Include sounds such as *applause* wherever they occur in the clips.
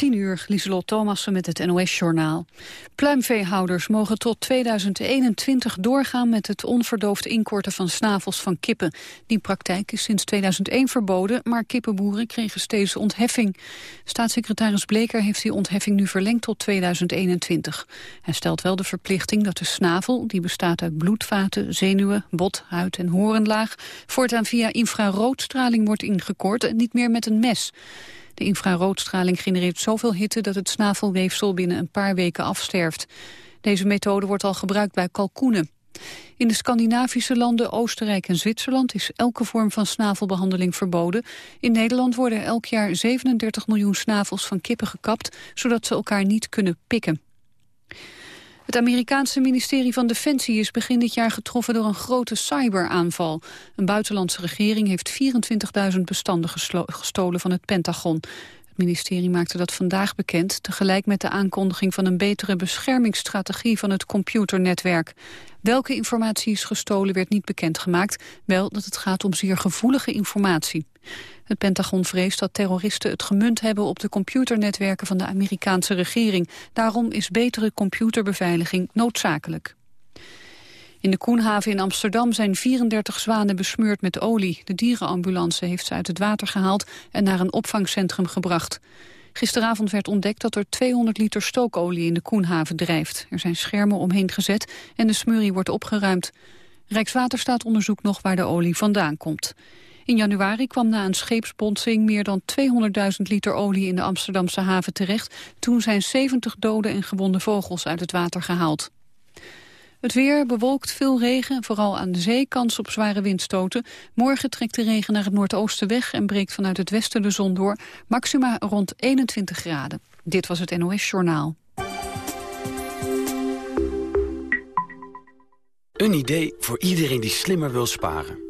10 uur, Lieselot Thomassen met het NOS-journaal. Pluimveehouders mogen tot 2021 doorgaan met het onverdoofd inkorten van snavels van kippen. Die praktijk is sinds 2001 verboden, maar kippenboeren kregen steeds ontheffing. Staatssecretaris Bleker heeft die ontheffing nu verlengd tot 2021. Hij stelt wel de verplichting dat de snavel, die bestaat uit bloedvaten, zenuwen, bot, huid en horenlaag, voortaan via infraroodstraling wordt ingekort en niet meer met een mes. De infraroodstraling genereert zoveel hitte dat het snavelweefsel binnen een paar weken afsterft. Deze methode wordt al gebruikt bij kalkoenen. In de Scandinavische landen Oostenrijk en Zwitserland is elke vorm van snavelbehandeling verboden. In Nederland worden elk jaar 37 miljoen snavels van kippen gekapt, zodat ze elkaar niet kunnen pikken. Het Amerikaanse ministerie van Defensie is begin dit jaar getroffen door een grote cyberaanval. Een buitenlandse regering heeft 24.000 bestanden gestolen van het Pentagon. Het ministerie maakte dat vandaag bekend, tegelijk met de aankondiging van een betere beschermingsstrategie van het computernetwerk. Welke informatie is gestolen werd niet bekendgemaakt, wel dat het gaat om zeer gevoelige informatie. Het Pentagon vreest dat terroristen het gemunt hebben op de computernetwerken van de Amerikaanse regering. Daarom is betere computerbeveiliging noodzakelijk. In de Koenhaven in Amsterdam zijn 34 zwanen besmeurd met olie. De dierenambulance heeft ze uit het water gehaald en naar een opvangcentrum gebracht. Gisteravond werd ontdekt dat er 200 liter stookolie in de Koenhaven drijft. Er zijn schermen omheen gezet en de smurrie wordt opgeruimd. Rijkswaterstaat onderzoekt nog waar de olie vandaan komt. In januari kwam na een scheepsbondsing meer dan 200.000 liter olie in de Amsterdamse haven terecht. Toen zijn 70 dode en gewonde vogels uit het water gehaald. Het weer bewolkt veel regen, vooral aan de zee kans op zware windstoten. Morgen trekt de regen naar het noordoosten weg en breekt vanuit het westen de zon door. Maxima rond 21 graden. Dit was het NOS Journaal. Een idee voor iedereen die slimmer wil sparen.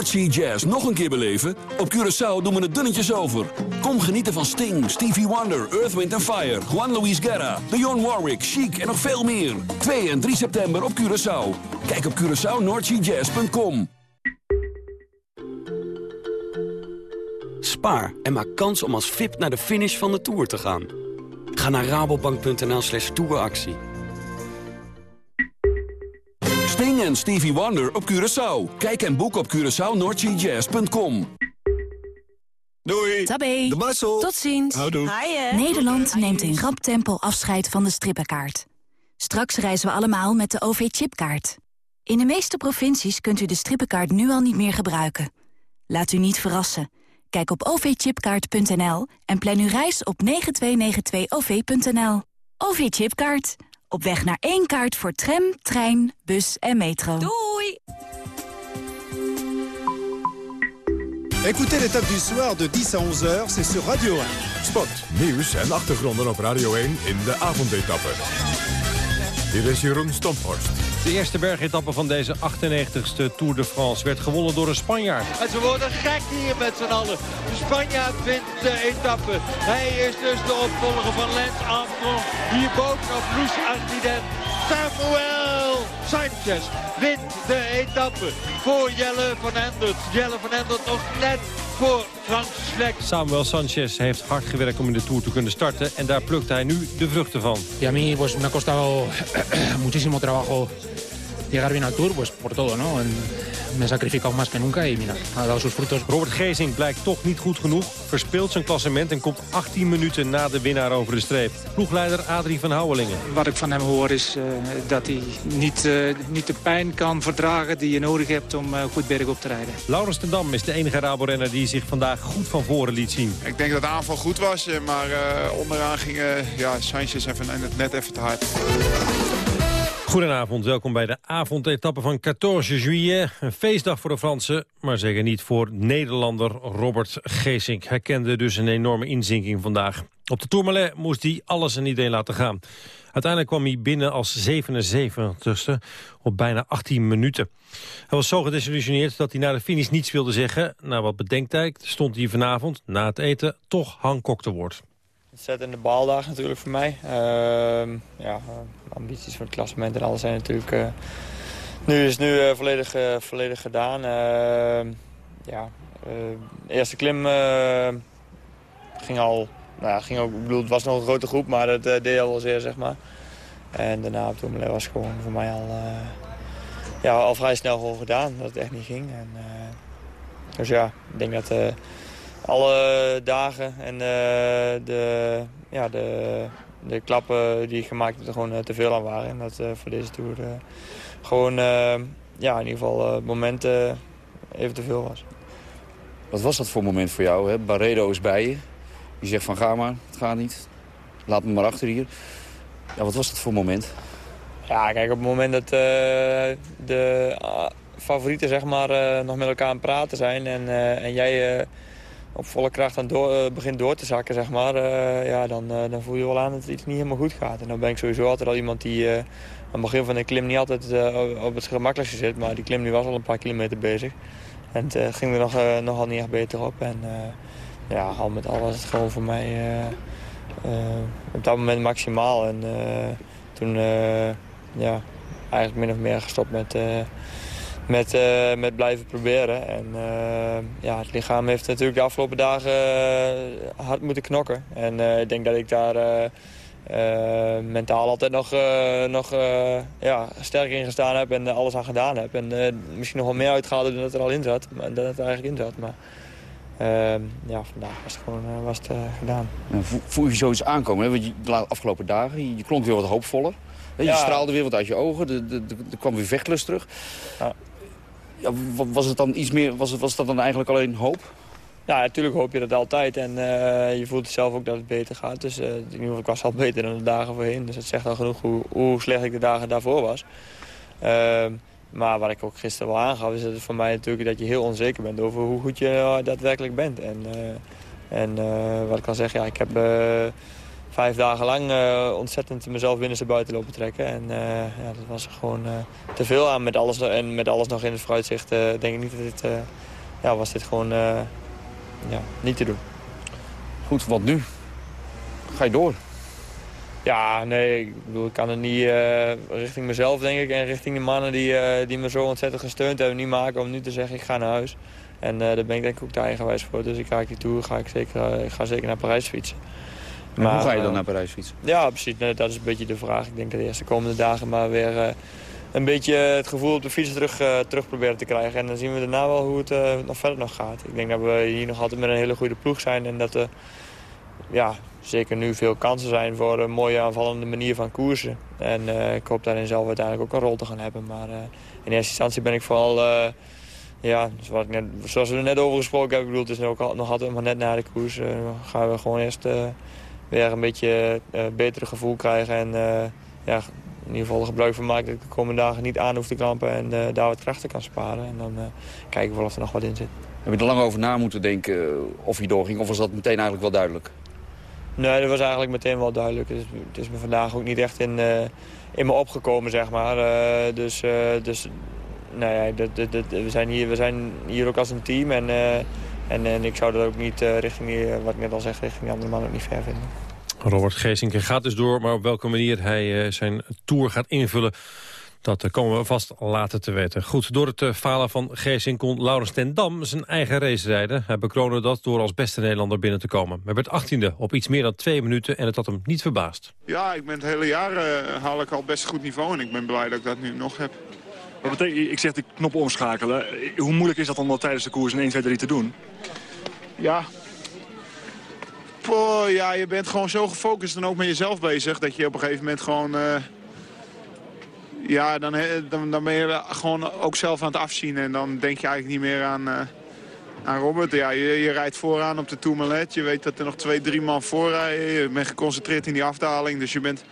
Noordsea Jazz nog een keer beleven? Op Curaçao doen we het dunnetjes over. Kom genieten van Sting, Stevie Wonder, Earth, Wind Fire... Juan Luis Guerra, Dionne Warwick, Chic en nog veel meer. 2 en 3 september op Curaçao. Kijk op CuraçaoNoordseaJazz.com. Spaar en maak kans om als VIP naar de finish van de Tour te gaan. Ga naar rabobank.nl slash touractie. Sting en Stevie Wonder op Curaçao. Kijk en boek op CuraçaoNoordseaJazz.com. Doei. Tabé. De Marcel. Tot ziens. Houdoe. Nederland neemt in rap tempo afscheid van de strippenkaart. Straks reizen we allemaal met de OV-chipkaart. In de meeste provincies kunt u de strippenkaart nu al niet meer gebruiken. Laat u niet verrassen. Kijk op ovchipkaart.nl en plan uw reis op 9292-OV.nL. OV-chipkaart. Op weg naar één kaart voor tram, trein, bus en metro. Doei! Écoutez l'étape du soir de 10 à 11 heures, c'est sur Radio 1. Sport, nieuws en achtergronden op Radio 1 in de avondetappe. Hier is Jeroen Stomphorst. De eerste bergetappe van deze 98ste Tour de France werd gewonnen door een Spanjaard. En ze worden gek hier met z'n allen. De Spanjaard wint de etappe. Hij is dus de opvolger van Lance Armstrong. Hier bovenop Loes Artiden. Samuel Sanchez wint de etappe voor Jelle van Endert. Jelle van Endert nog net voor Samuel Sanchez heeft hard gewerkt om in de Tour te kunnen starten. En daar plukt hij nu de vruchten van. Y a mí pues me ha costado *coughs* muchísimo trabajo llegar bien al Tour, pues por todo, ¿no? En me he sacrificado más que nunca y mira, ha dado sus frutos. Robert Gezing blijkt toch niet goed genoeg, verspeelt zijn klassement... en komt 18 minuten na de winnaar over de streep. Ploegleider Adrie van Houwelingen. Wat ik van hem hoor is uh, dat hij niet, uh, niet de pijn kan verdragen die je nodig hebt om uh, goed bergop te rijden. Laurens ten Dam is de enige Rabo-renner die zich vandaag goed van voren liet zien. Ik denk dat de aanval goed was, maar onderaan ging ja, Sanchez even, net even te hard. Goedenavond, welkom bij de avondetappe van 14 juillet. Een feestdag voor de Fransen, maar zeker niet voor Nederlander Robert Geesink. Hij kende dus een enorme inzinking vandaag. Op de Tourmalet moest hij alles en iedereen laten gaan. Uiteindelijk kwam hij binnen als 77ste op bijna 18 minuten. Hij was zo gedesillusioneerd dat hij na de finish niets wilde zeggen. Na wat bedenktijd stond hij vanavond, na het eten, toch Hancock te woord. Zet in de baaldag natuurlijk voor mij. Uh, ja, ambities voor het klassement en alles zijn natuurlijk... Uh, nu is nu uh, volledig, volledig gedaan. Ehm, ja, eerste klim ging al... Nou ja, ging ook, ik bedoel, het was nog een grote groep, maar dat deed al wel zeer, zeg maar. En daarna op Tourmalet was gewoon voor mij al, ja, al vrij snel gewoon gedaan. Dat het echt niet ging. En, dus ja, ik denk dat alle dagen en uh, de, ja, de, de klappen die ik gemaakt heb er gewoon uh, te veel aan waren. En dat uh, voor deze Tour gewoon ja, in ieder geval het moment even te veel was. Wat was dat voor moment voor jou? Hè? Barredo is bij je. Je zegt van ga maar, het gaat niet. Laat me maar achter hier. Ja, wat was dat voor moment? Ja, kijk, op het moment dat de favorieten zeg maar, nog met elkaar aan het praten zijn... en, en jij op volle kracht aan door, uh, begint door te zakken, zeg maar, uh, ja, dan, uh, dan voel je wel aan dat het iets niet helemaal goed gaat. En dan ben ik sowieso altijd al iemand die aan het begin van de klim niet altijd op het gemakkelijkste zit. Maar die klim die was al een paar kilometer bezig. En het ging er nog, nogal niet echt beter op. En ja, al met al was het gewoon voor mij op dat moment maximaal. En toen ja, eigenlijk min of meer gestopt met met, uh, met blijven proberen. En uh, ja, het lichaam heeft natuurlijk de afgelopen dagen uh, hard moeten knokken. En ik denk dat ik daar mentaal altijd nog, nog ja, sterk in gestaan heb en alles aan gedaan heb. En misschien nog wel meer uitgehaald dan dat er al in zat. Dan dat het er eigenlijk in zat. Maar ja, vandaag was het gewoon was het, gedaan. voel je zoiets aankomen? Hè? Want de afgelopen dagen, je klonk weer wat hoopvoller. Je ja. straalde weer wat uit je ogen, er kwam weer vechtlust terug. Ja. Was het dan iets meer, was, was dat dan eigenlijk alleen hoop? Ja, natuurlijk hoop je dat altijd. En uh, je voelt zelf ook dat het beter gaat. Dus uh, in ieder geval, ik was al beter dan de dagen voorheen. Dus het zegt al genoeg hoe, hoe slecht ik de dagen daarvoor was. Uh, maar wat ik ook gisteren wel aangaf, is dat voor mij natuurlijk dat je heel onzeker bent over hoe goed je daadwerkelijk bent. En, eh, en wat ik kan zeggen, ja, ik heb vijf dagen lang uh, ontzettend mezelf binnen buiten lopen trekken. En uh, ja, dat was gewoon uh, te veel aan met alles, en met alles nog in het vooruitzicht. denk ik niet dat dit, ja, was dit gewoon ja, niet te doen. Goed, wat nu? Ga je door? Ja, nee, ik bedoel, ik kan het niet richting mezelf, denk ik, en richting de mannen die, die me zo ontzettend gesteund hebben, niet maken om nu te zeggen ik ga naar huis. En daar ben ik denk ik ook te eigenwijs voor. Dus ik ga die tour, ga ik, zeker, ik ga zeker naar Parijs fietsen. Maar, hoe ga je dan eh, naar Parijs fietsen? Ja, precies. dat is een beetje de vraag. Ik denk dat de eerste komende dagen maar weer eh, een beetje het gevoel op de fiets terug, uh, terug proberen te krijgen. En dan zien we daarna wel hoe het uh, nog verder nog gaat. Ik denk dat we hier nog altijd met een hele goede ploeg zijn. En dat er ja, zeker nu veel kansen zijn voor een mooie aanvallende manier van koersen. En ik hoop daarin zelf uiteindelijk ook een rol te gaan hebben. Maar in eerste instantie ben ik vooral... ja, zoals, ik net, zoals we er net over gesproken hebben, bedoel, het is ook nog altijd maar net na de koers. gaan we gewoon eerst weer een beetje uh, betere gevoel krijgen. En uh, ja, in ieder geval gebruik van maken dat ik de komende dagen niet aan hoef te krampen. En daar wat krachten kan sparen. En dan kijken we of er nog wat in zit. Heb je er lang over na moeten denken of hij doorging? Of was dat meteen eigenlijk wel duidelijk? Nee, dat was eigenlijk meteen wel duidelijk. Het is, het is me vandaag ook niet echt in, in me opgekomen, zeg maar. dus dus nou ja, dat, dat, dat, we, zijn hier, we zijn hier ook als een team. En en, en ik zou dat ook niet uh, richting, die, wat ik net al zeg, richting die andere man ook niet ver vinden. Robert Geesinker gaat dus door, maar op welke manier hij uh, zijn tour gaat invullen... Dat uh, komen we vast later te weten. Goed, door het falen van Geesink kon Laurens ten Dam zijn eigen race rijden. Hij bekroonde dat door als beste Nederlander binnen te komen. Hij werd 18e op iets meer dan twee minuten en het had hem niet verbaasd. Ja, ik ben het hele jaar haal ik al best goed niveau en ik ben blij dat ik dat nu nog heb. Ik zeg de knop omschakelen. Hoe moeilijk is dat om dat tijdens de koers in 1, 2, 3 te doen? Ja. Poh, ja, je bent gewoon zo gefocust en ook met jezelf bezig... dat je op een gegeven moment gewoon... Uh, ja, dan, dan, dan ben je gewoon ook zelf aan het afzien. En dan denk je eigenlijk niet meer aan, uh, aan Robert. Ja, je, je, rijdt vooraan op de Tourmalet. Je weet dat er nog twee, drie man voor rijden. Je bent geconcentreerd in die afdaling. Dus je bent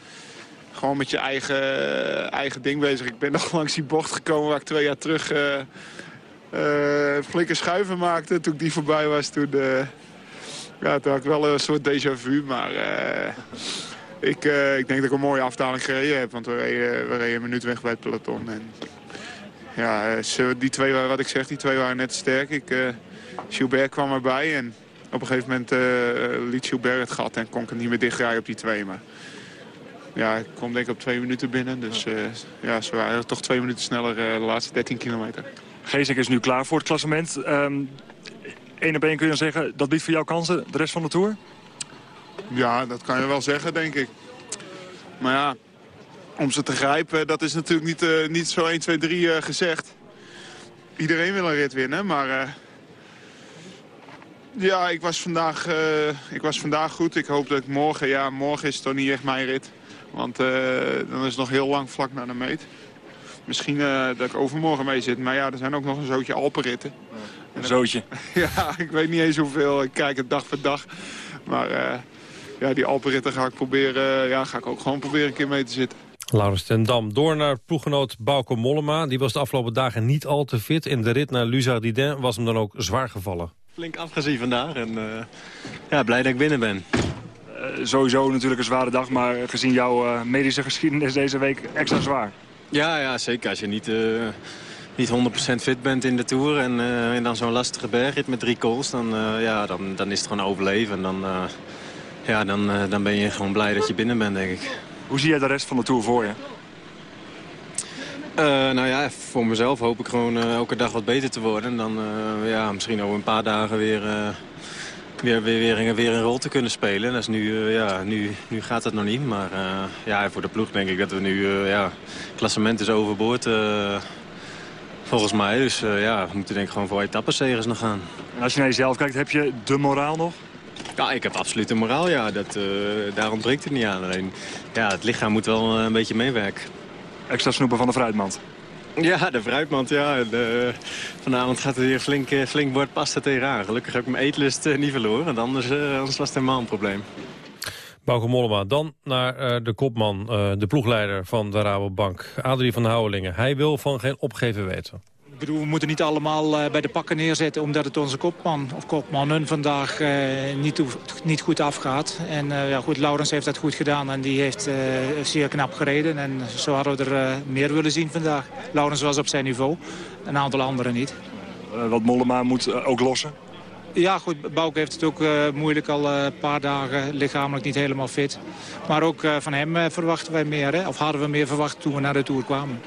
gewoon met je eigen, eigen ding bezig. Ik ben *laughs* nog langs die bocht gekomen waar ik twee jaar terug uh, flinke schuiven maakte. Toen ik die voorbij was, toen, ja, toen had ik wel een soort déjà vu. Maar ik, ik denk dat ik een mooie afdaling gereden heb. Want we reden, we reden een minuut weg bij het peloton. En, ja, die twee, wat ik zeg, die twee waren net sterk. Ik, Gilbert kwam erbij en op een gegeven moment liet Gilbert het gat en kon ik het niet meer dichtdraaien op die twee. Maar ja, ik kwam denk ik op twee minuten binnen. Dus uh, ja, ze waren toch twee minuten sneller uh, de laatste 13 kilometer. Geesink is nu klaar voor het klassement. Um, Eén op één kun je dan zeggen, dat biedt voor jou kansen de rest van de Tour? Ja, dat kan je wel zeggen, denk ik. Maar ja, om ze te grijpen, dat is natuurlijk niet, uh, niet zo 1, 2, 3 gezegd. Iedereen wil een rit winnen, maar... ja, ik was, vandaag, ik was vandaag goed. Ik hoop dat ik morgen... Ja, morgen is het toch niet echt mijn rit. Want uh, dan is het nog heel lang vlak naar de meet. Misschien uh, dat ik overmorgen mee zit. Maar ja, er zijn ook nog een zootje Alpenritten. Een zootje? *laughs* ja, ik weet niet eens hoeveel. Ik kijk het dag voor dag. Maar uh, ja, die Alpenritten ga ik proberen. ja, ga ik ook gewoon proberen een keer mee te zitten. Laurens ten Dam. Door naar ploeggenoot Bauke Mollema. Die was de afgelopen dagen niet al te fit. En de rit naar Luzardiden was hem dan ook zwaar gevallen. Flink afgezien vandaag. En ja, blij dat ik binnen ben. Uh, sowieso natuurlijk een zware dag, maar gezien jouw uh, medische geschiedenis deze week extra zwaar. Ja, ja zeker. Als je niet, uh, niet 100% fit bent in de Tour en, en dan zo'n lastige bergrit met drie calls, dan, ja, dan, dan is het gewoon overleven. En dan, ja, dan, dan ben je gewoon blij dat je binnen bent, denk ik. Hoe zie jij de rest van de Tour voor je? nou ja, voor mezelf hoop ik gewoon elke dag wat beter te worden. En dan ja, misschien over een paar dagen weer weer, weer, weer, weer een rol te kunnen spelen. Dat is nu, uh, ja, nu, nu gaat het nog niet. Maar uh, ja, voor de ploeg denk ik dat we nu... Uh, ja, klassement is overboord volgens mij. Dus ja, we moeten denk ik gewoon voor etappenzegers nog gaan. En als je naar jezelf kijkt, heb je de moraal nog? Ja, ik heb absoluut de moraal, ja. Dat, daar ontbreekt het niet aan. Alleen, ja, het lichaam moet wel een beetje meewerken. Extra snoepen van de fruitmand. Ja, de fruitmand, ja. Vanavond gaat er weer flink, eh, flink bord pasta tegenaan. Gelukkig heb ik mijn eetlust uh, niet verloren, want anders, uh, anders was het helemaal een probleem. Bauke Mollema, dan naar de kopman, de ploegleider van de Rabobank, Adrie van Houwelingen. Hij wil van geen opgeven weten. Ik bedoel, we moeten niet allemaal uh, bij de pakken neerzetten... omdat het onze kopman of kopmannen vandaag uh, niet, niet, goed afgaat. En uh, ja, goed, Laurens heeft dat goed gedaan en die heeft zeer knap gereden. En zo hadden we er meer willen zien vandaag. Laurens was op zijn niveau, een aantal anderen niet. wat Mollema moet ook lossen? Ja, goed, Bouke heeft het ook moeilijk al een paar dagen lichamelijk niet helemaal fit. Maar ook van hem verwachten wij meer, hè? of hadden we meer verwacht toen we naar de Tour kwamen.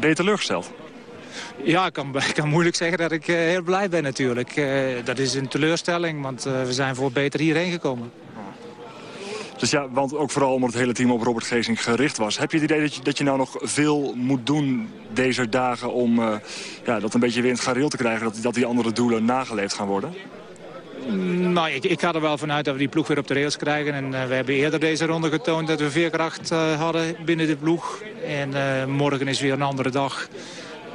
Je teleurgesteld? Ja, ik kan, *laughs* ik kan moeilijk zeggen dat ik uh, heel blij ben natuurlijk. Uh, dat is een teleurstelling, want uh, we zijn voor beter hierheen gekomen. Dus ja, want ook vooral omdat het hele team op Robert Geesing gericht was. Heb je het idee dat je, dat je nou nog veel moet doen deze dagen... om ja, dat een beetje weer in het gareel te krijgen... dat, dat die andere doelen nageleefd gaan worden? Mm, nou, ik, ik ga er wel vanuit dat we die ploeg weer op de rails krijgen. En we hebben eerder deze ronde getoond dat we veerkracht hadden binnen de ploeg. En morgen is weer een andere dag.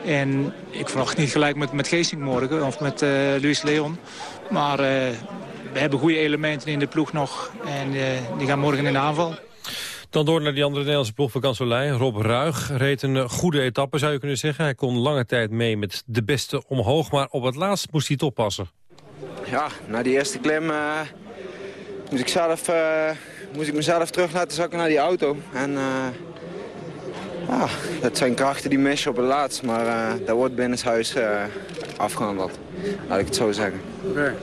En ik verwacht niet gelijk met, met Geesink morgen of met uh, Luis Leon. Maar uh, we hebben goede elementen in de ploeg nog. En uh, die gaan morgen in de aanval. Dan door naar die andere Nederlandse ploeg van Kanselijn. Rob Ruig reed een goede etappe, zou je kunnen zeggen. Hij kon lange tijd mee met de beste omhoog. Maar op het laatst moest hij het oppassen. Ja, na die eerste klim moest, ik zelf, moest ik mezelf terug laten zakken naar die auto. En ja, dat zijn krachten die missen op het laatst, maar uh, dat wordt binnen het huis uh, afgehandeld. Laat ik het zo zeggen. Okay.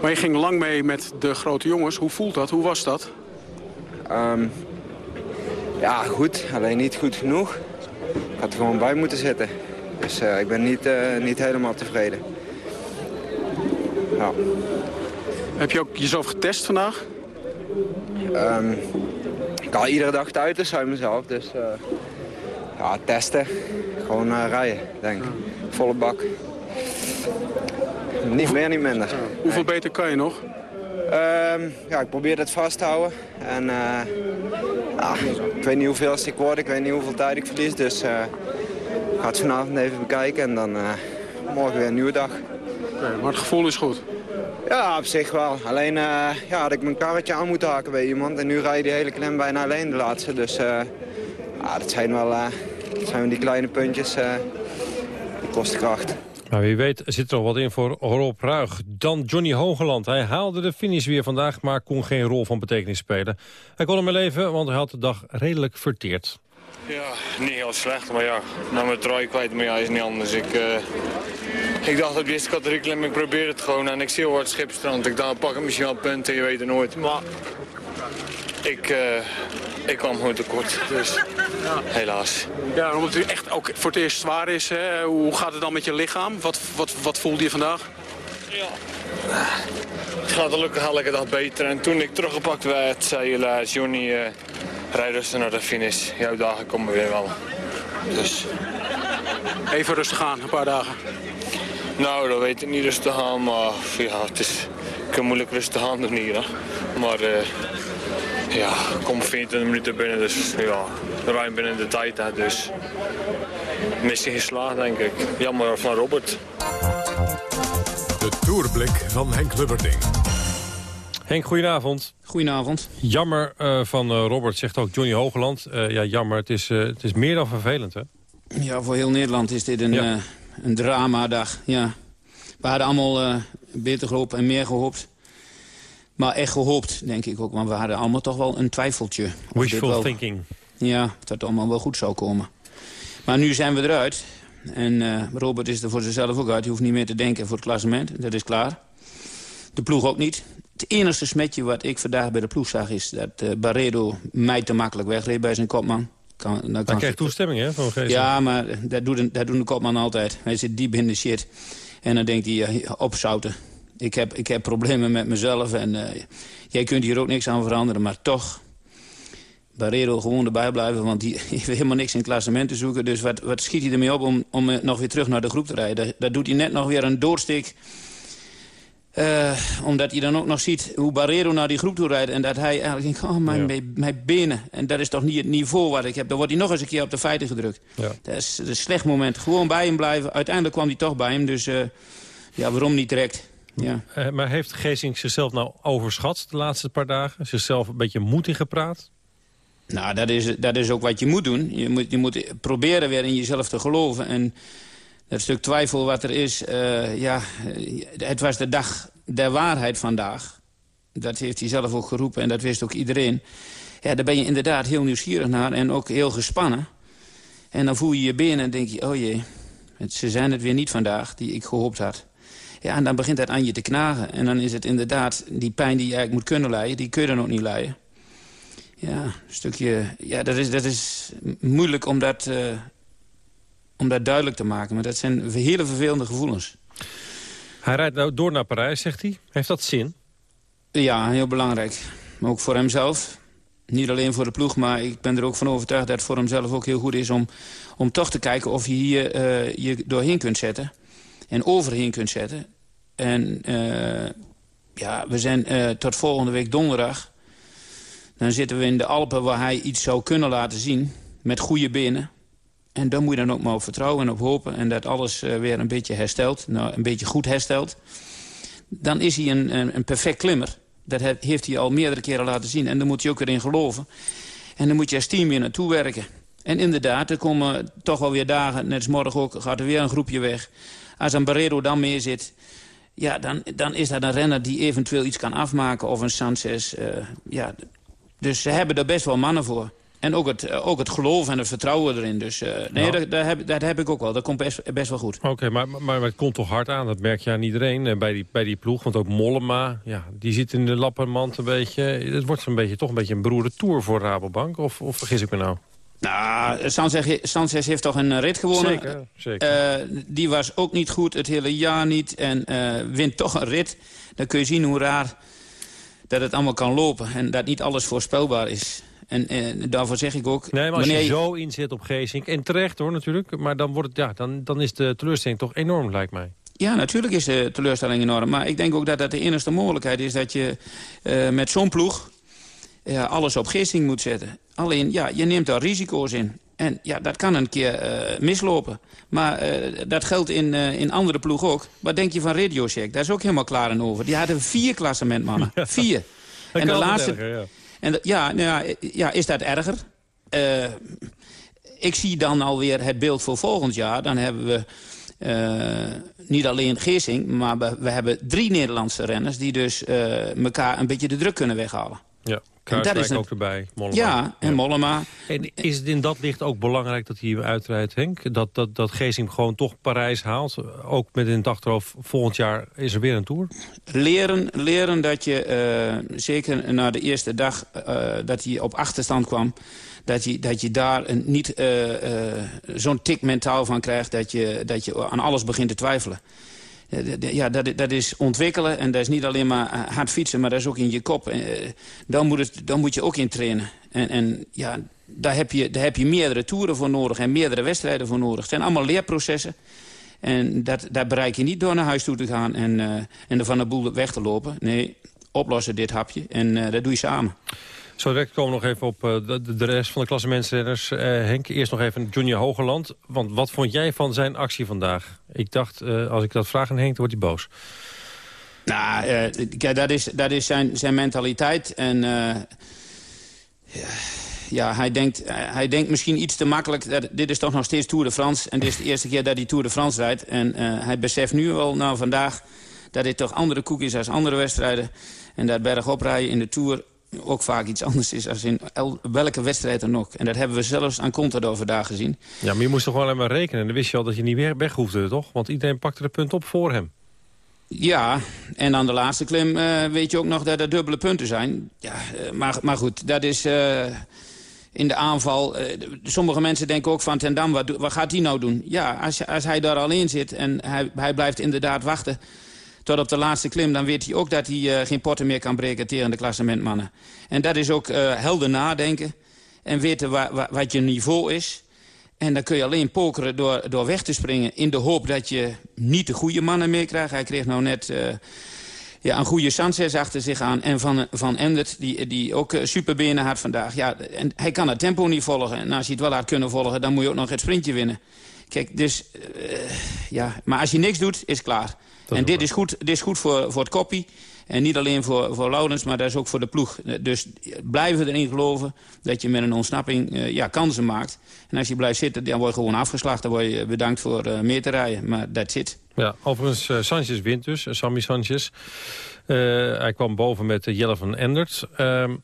Maar je ging lang mee met de grote jongens. Hoe voelt dat? Hoe was dat? Um, ja, goed. Alleen niet goed genoeg. Ik had er gewoon bij moeten zitten. Dus uh, ik ben niet, niet helemaal tevreden. Ja. Heb je ook jezelf getest vandaag? Um, ik haal iedere dag het uiterste uit mezelf, dus... Ja, testen. Gewoon uh, rijden, denk ik. Volle bak. Niet meer, niet minder. Hoeveel beter kan je nog? Um, ja, ik probeer het vast te houden. En uh, ja, ik weet niet hoeveel ik word, ik weet niet hoeveel tijd ik verlies. Dus uh, ik ga het vanavond even bekijken en dan morgen weer een nieuwe dag. Okay, maar het gevoel is goed? Ja, op zich wel. Alleen ja, had ik mijn karretje aan moeten haken bij iemand. En nu rij je die hele klem bijna alleen de laatste. Dus ja, dat zijn wel uh, dat zijn die kleine puntjes. die kosten kracht. Maar wie weet zit er nog wat in voor Rob Ruig. Dan Johnny Hogeland. Hij haalde de finish weer vandaag, maar kon geen rol van betekenis spelen. Hij kon hem leven, want hij had de dag redelijk verteerd. Ja, niet heel slecht, maar ja, nou mijn trui kwijt, maar ja, is niet anders. Ik, uh, ik dacht op de eerste categorie klim, ik probeer het gewoon en ik zie al het schipstrand. Ik dacht, pak ik misschien wel punten, je weet het nooit. Maar ik, uh, ik kwam gewoon tekort, dus ja. helaas. Ja, omdat het echt ook voor het eerst zwaar is, hè? hoe gaat het dan met je lichaam? Wat, wat, wat voelde je vandaag? Ja. Het gaat gelukkig elke dag beter. En toen ik teruggepakt werd, zei helaas Johnny, uh, rij rustig naar de finish. Jouw dagen komen weer wel. Dus... Even rustig aan, een paar dagen. Nou, dat weet ik niet rustig aan, maar ja, het is, ik kan moeilijk rustig aan doen hier. Hè. Maar uh, ja, ik kom 24 minuten binnen, dus ja, ruim binnen de tijd. Hè, dus missie geslaagd, denk ik. Jammer van Robert. De Tourblik van Henk Lubberding. Henk, goedenavond. Goedenavond. Jammer uh, van uh, Robert, zegt ook Johnny Hogeland. Uh, ja, jammer, het is, het is meer dan vervelend, hè? Ja, voor heel Nederland is dit een, ja. een dramadag, ja. We hadden allemaal beter gehoopt en meer gehoopt. Maar echt gehoopt, denk ik ook. Want we hadden allemaal toch wel een twijfeltje. Wishful wel, thinking. Ja, dat het allemaal wel goed zou komen. Maar nu zijn we eruit. En Robert is er voor zichzelf ook uit. Hij hoeft niet meer te denken voor het klassement. Dat is klaar. De ploeg ook niet. Het enige smetje wat ik vandaag bij de ploeg zag... is dat uh, Barredo mij te makkelijk wegreed bij zijn kopman. Kan, dan kan krijgt toestemming, hè? Van ja, maar dat doet, een, dat doet de kopman altijd. Hij zit diep in de shit. En dan denkt hij, uh, opzouten. Ik heb, ik heb problemen met mezelf en uh, jij kunt hier ook niks aan veranderen. Maar toch, Barredo gewoon erbij blijven... want die *laughs* heeft helemaal niks in het klassement te zoeken. Dus wat, wat schiet hij ermee op om, om nog weer terug naar de groep te rijden? Dat, dat doet hij net nog weer een doorsteek uh, omdat hij dan ook nog ziet hoe Barrero naar die groep toe rijdt. En dat hij eigenlijk denkt, *laughs* oh, mijn, ja. mijn benen. En dat is toch niet het niveau wat ik heb. Dan wordt hij nog eens een keer op de feiten gedrukt. Ja. Dat, is, dat is een slecht moment. Gewoon bij hem blijven. Uiteindelijk kwam hij toch bij hem. Dus uh, ja, waarom niet direct? Ja. Uh, maar heeft Geesing zichzelf nou overschat de laatste paar dagen? Zichzelf een beetje moed ingepraat? Nou, dat is, dat is ook wat je moet doen. Je moet, je moet proberen weer in jezelf te geloven. En dat stuk twijfel wat er is, uh, ja, het was de dag der waarheid vandaag. Dat heeft hij zelf ook geroepen en dat wist ook iedereen. Ja, daar ben je inderdaad heel nieuwsgierig naar en ook heel gespannen. En dan voel je je benen en denk je, oh jee, ze zijn het weer niet vandaag die ik gehoopt had. Ja, en dan begint dat aan je te knagen. En dan is het inderdaad die pijn die je eigenlijk moet kunnen leiden, die kun je dan ook niet leiden. Ja, een stukje, ja, dat is, dat is moeilijk om dat, uh, om dat duidelijk te maken. Maar dat zijn hele vervelende gevoelens. Hij rijdt nou door naar Parijs, zegt hij. Heeft dat zin? Ja, heel belangrijk. Maar ook voor hemzelf. Niet alleen voor de ploeg, maar ik ben er ook van overtuigd... dat het voor hemzelf ook heel goed is om, om toch te kijken... of je hier uh, je doorheen kunt zetten. En overheen kunt zetten. En uh, ja, we zijn uh, tot volgende week donderdag. Dan zitten we in de Alpen waar hij iets zou kunnen laten zien. Met goede benen. En daar moet je dan ook maar op vertrouwen en op hopen. En dat alles uh, weer een beetje herstelt. Nou, een beetje goed herstelt. Dan is hij een, een, perfect klimmer. Dat heeft hij al meerdere keren laten zien. En daar moet je ook weer in geloven. En dan moet je als team weer naartoe werken. En inderdaad, er komen toch wel weer dagen, net als morgen ook, gaat er weer een groepje weg. Als een Barrero dan meer zit, ja, dan, dan is dat een renner die eventueel iets kan afmaken. Of een Sanchez. Uh, ja. Dus ze hebben er best wel mannen voor. En ook het, eh, ook het geloof en het vertrouwen erin. Dus uh, nee, nou. dat, dat, heb, dat heb ik ook wel. Dat komt best, best wel goed. Oké, maar, maar, maar, het komt toch hard aan. Dat merk je aan iedereen bij, die, bij die ploeg. Want ook Mollema, ja, die zit in de lappermand een beetje. Het wordt een beetje, toch een beetje een beroerde tour voor Rabobank. Of, of vergis ik me nou? Nou, Sanchez, Sanchez heeft toch een rit gewonnen. Zeker, zeker. Uh, die was ook niet goed, het hele jaar niet. En wint toch een rit. Dan kun je zien hoe raar dat het allemaal kan lopen. En dat niet alles voorspelbaar is. En, en, daarvoor zeg ik ook... Nee, maar als je, zo inzet op Geesink, en terecht hoor natuurlijk... maar dan, wordt het, ja, dan, dan is de teleurstelling toch enorm, lijkt mij. Ja, natuurlijk is de teleurstelling enorm. Maar ik denk ook dat dat de enige mogelijkheid is... dat je uh, met zo'n ploeg ja, alles op Geesink moet zetten. Alleen, ja, je neemt daar risico's in. En ja, dat kan een keer uh, mislopen. Maar uh, dat geldt in, uh, in andere ploegen ook. Wat denk je van Radio Shack? Daar is ook helemaal klaar en over. Die hadden vier klassementmannen. *laughs* Ja. Vier. en de laatste. Erger, ja. En de, ja, nou ja, ja, is dat erger? ik zie dan alweer het beeld voor volgend jaar. Dan hebben we niet alleen Geersing, maar we, we, hebben drie Nederlandse renners... die dus elkaar een beetje de druk kunnen weghalen. Ja. Kruiswijk is ook erbij, Mollema. Ja, en Mollema. En is het in dat licht ook belangrijk dat hij uitrijdt, Henk? Dat, dat, dat Geesing gewoon toch Parijs haalt? Ook met in het achterhoofd, volgend jaar is er weer een Tour? Leren, leren dat je, uh, zeker na de eerste dag uh, dat hij op achterstand kwam... dat je, dat je daar een, niet uh, zo'n tik mentaal van krijgt... Dat je, dat je aan alles begint te twijfelen ja, dat, dat is ontwikkelen. En dat is niet alleen maar eh, hard fietsen, maar dat is ook in je kop. Uh, dan, moet het, dan moet je ook in trainen. En, en ja, daar heb, je, daar heb je meerdere toeren voor nodig en meerdere wedstrijden voor nodig. Het zijn allemaal leerprocessen. En dat, dat bereik je niet door naar huis toe te gaan en, en er van de boel weg te lopen. Nee, oplossen dit hapje. En dat doe je samen. Zo direct komen we nog even op uh, de, rest van de klassementsrenners. Uh, Henk, eerst nog even Junior Hogeland. Want wat vond jij van zijn actie vandaag? Ik dacht, uh, als ik dat vraag aan Henk, dan wordt hij boos. Nou, kijk, dat is, dat is zijn, zijn mentaliteit. En ja, hij denkt, hij denkt misschien iets te makkelijk. Dat, dit is toch nog steeds Tour de France. En dit is de eerste keer dat hij Tour de France rijdt. En hij beseft nu wel, nou vandaag, dat dit toch andere koek is als andere wedstrijden. En dat bergop rijden in de Tour ook vaak iets anders is als in welke wedstrijd dan ook. En dat hebben we zelfs aan Contador vandaag gezien. Ja, maar je moest toch gewoon alleen maar rekenen. Dan wist je al dat je niet meer weg hoefde, toch? Want iedereen pakte de punt op voor hem. Ja, en aan de laatste klim uh, weet je ook nog dat er dubbele punten zijn. Ja, uh, maar, maar goed, dat is uh, in de aanval... sommige mensen denken ook van Ten Dam, wat, wat gaat hij nou doen? Ja, als, als hij daar alleen zit en hij, hij blijft inderdaad wachten tot op de laatste klim... dan weet hij ook dat hij uh, geen potten meer kan breken tegen de klassementmannen. En dat is ook uh, helder nadenken en weten wa wa wat je niveau is. En dan kun je alleen pokeren door, door weg te springen... in de hoop dat je niet de goede mannen meer krijgt. Hij kreeg nou net... Uh, ja, een goede Sanchez achter zich aan. En Van, van Endert, die, die ook superbenen had vandaag. Ja, en hij kan het tempo niet volgen. En als hij het wel had kunnen volgen, dan moet je ook nog het sprintje winnen. Kijk, dus... Uh, ja, maar als je niks doet, is klaar en dit is, goed, dit is goed voor, voor het koppie. En niet alleen voor, voor Laurens, maar dat is ook voor de ploeg. Dus blijven erin geloven dat je met een ontsnapping uh, ja, kansen maakt. En als je blijft zitten, dan word je gewoon afgeslacht. Dan word je bedankt voor uh, meer te rijden. Maar dat zit. Ja, overigens, uh, Sanchez wint dus. Sammy Sanchez. hij kwam boven met Jelle van Endert. Ehm,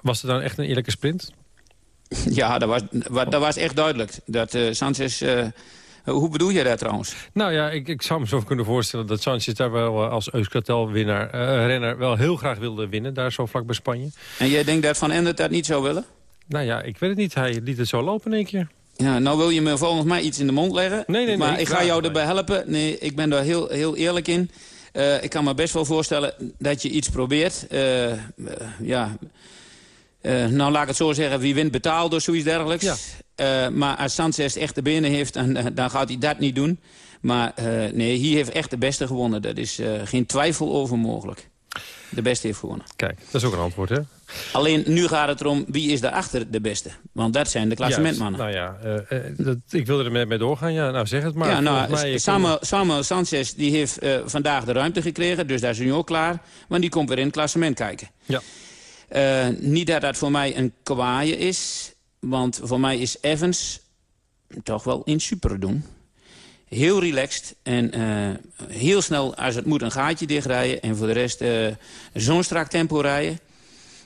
was het dan echt een eerlijke sprint? *laughs* Ja, dat was, dat was echt duidelijk. Dat Sanchez hoe bedoel je dat trouwens? Nou ja, ik, ik zou me zo kunnen voorstellen dat Sanchez daar wel eh, als Euskartel-winnaar, uh, renner, wel heel graag wilde winnen. Daar zo vlak bij Spanje. En jij denkt dat Van Endert dat niet zou willen? Nou ja, ik weet het niet. Hij liet het zo lopen in één keer. Ja, nou wil je me volgens mij iets in de mond leggen. Nee, nee, nee. Maar ik ga jou erbij helpen. Nee, ik ben daar heel, heel eerlijk in. Uh, ik kan me best wel voorstellen dat je iets probeert. Uh, uh, ja, nou laat ik het zo zeggen, wie wint betaalt of zoiets dergelijks. Ja. Uh, maar als Sanchez echt de benen heeft, dan, eh, dan gaat hij dat niet doen. Maar uh, nee, hier heeft echt de beste gewonnen. Dat is uh, geen twijfel over mogelijk. De beste heeft gewonnen. Kijk, dat is ook een antwoord, hè? Alleen nu gaat het erom wie is daarachter de beste. Want dat zijn de klassementmannen. Nou ja, uh, dat, ik wilde er mee, doorgaan. Ja, nou zeg het maar. Ja, nou, mij, Samuel, Samuel, Sanchez die heeft uh, vandaag de ruimte gekregen. Dus daar is nu ook klaar. Want die komt weer in het klassement kijken. Ja. Uh, niet dat dat voor mij een kwaaie is. Want voor mij is Evans toch wel in super doen. Heel relaxed en uh, heel snel als het moet een gaatje dichtrijden. En voor de rest uh, zo'n strak tempo rijden.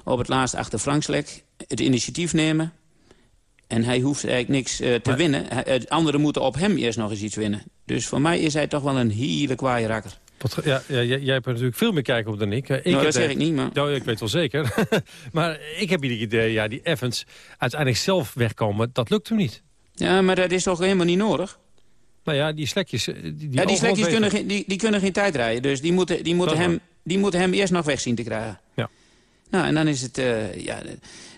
Op het laatst achter Frankslek. Het initiatief nemen. En hij hoeft eigenlijk niks uh, te maar... winnen. Anderen moeten op hem eerst nog eens iets winnen. Dus voor mij is hij toch wel een hele kwaaie rakker. Wat, ja, ja, jij hebt er natuurlijk veel meer kijken op dan ik. ik nou, dat zeg ik niet, maar... Nou, ik weet wel zeker. *laughs* maar ik heb ieder idee, ja, die Evans uiteindelijk zelf wegkomen, dat lukt hem niet. Ja, maar dat is toch helemaal niet nodig? Nou ja, die slekjes... Eh, die, ja, die slekjes kunnen geen, die, die kunnen geen tijd rijden. Dus die moeten, die, moeten hem, die moeten hem eerst nog weg zien te krijgen. Ja. Nou, en dan is het... Uh, ja,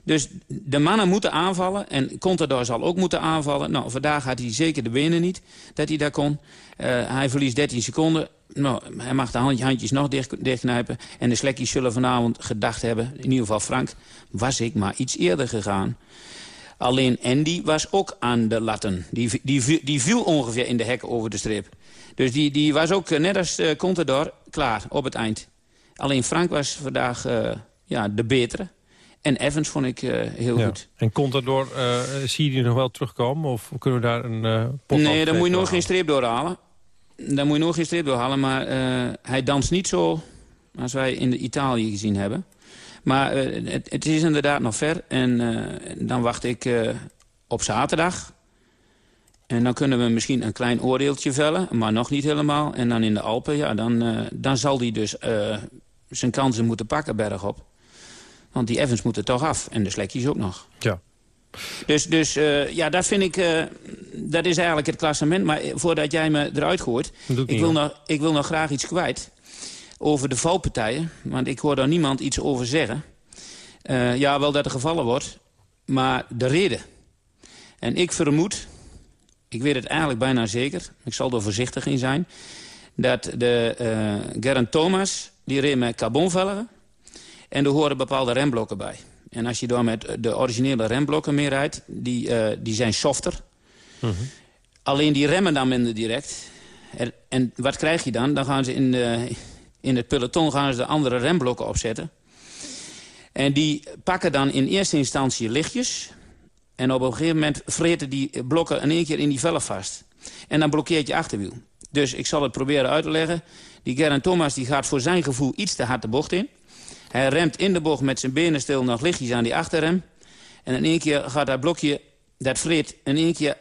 dus de mannen moeten aanvallen. En Contador zal ook moeten aanvallen. Nou, vandaag had hij zeker de benen niet dat hij daar kon. Uh, hij verliest 13 seconden. Nou, hij mag de handjes nog dicht, dichtknijpen. En de slekjes zullen vanavond gedacht hebben, in ieder geval Frank... was ik maar iets eerder gegaan. Alleen Andy was ook aan de latten. Die, die, die viel ongeveer in de hek over de streep. Dus die, die was ook, eh, net als uh, Contador, klaar op het eind. Alleen Frank was vandaag ja, de betere. En Evans vond ik uh, heel ja. goed. En Contador, uh, zie je die nog wel terugkomen? Of kunnen we daar een uh, pot Nee, dan moet je nog geen streep doorhalen. Dan moet je nog geen streep doorhalen. Maar hij danst niet zo als wij in de Italië gezien hebben. Maar het, het, is inderdaad nog ver. En dan wacht ik op zaterdag. En dan kunnen we misschien een klein oordeeltje vellen. Maar nog niet helemaal. En dan in de Alpen, ja, dan, dan zal hij dus zijn kansen moeten pakken bergop. Want die Evans moet er toch af. En de Slekkies ook nog. Ja. Dus, dus uh, ja, dat vind ik... Uh, dat is eigenlijk het klassement. Maar voordat jij me eruit gooit... Ik wil, nog, ik wil nog graag iets kwijt. Over de valpartijen. Want ik hoor daar niemand iets over zeggen. Uh, ja, wel dat er gevallen wordt. Maar de reden. En ik vermoed... Ik weet het eigenlijk bijna zeker. Ik zal er voorzichtig in zijn. Dat de Geraint Thomas... Die reed met carbonvelgen. En er horen bepaalde remblokken bij. En als je daar met de originele remblokken mee rijdt, die, uh, die zijn softer. Mm -hmm. Alleen die remmen dan minder direct. En, en, wat krijg je dan? Dan gaan ze in, de, in het peloton gaan ze de andere remblokken opzetten. En die pakken dan in eerste instantie lichtjes. En op een gegeven moment vreten die blokken in één keer in die vellen vast. En dan blokkeert je achterwiel. Dus ik zal het proberen uit te leggen. Die Geraint Thomas die gaat voor zijn gevoel iets te hard de bocht in. Hij remt in de bocht met zijn benen stil nog lichtjes aan die achterrem. En in één keer gaat dat blokje, dat vreet, in één keer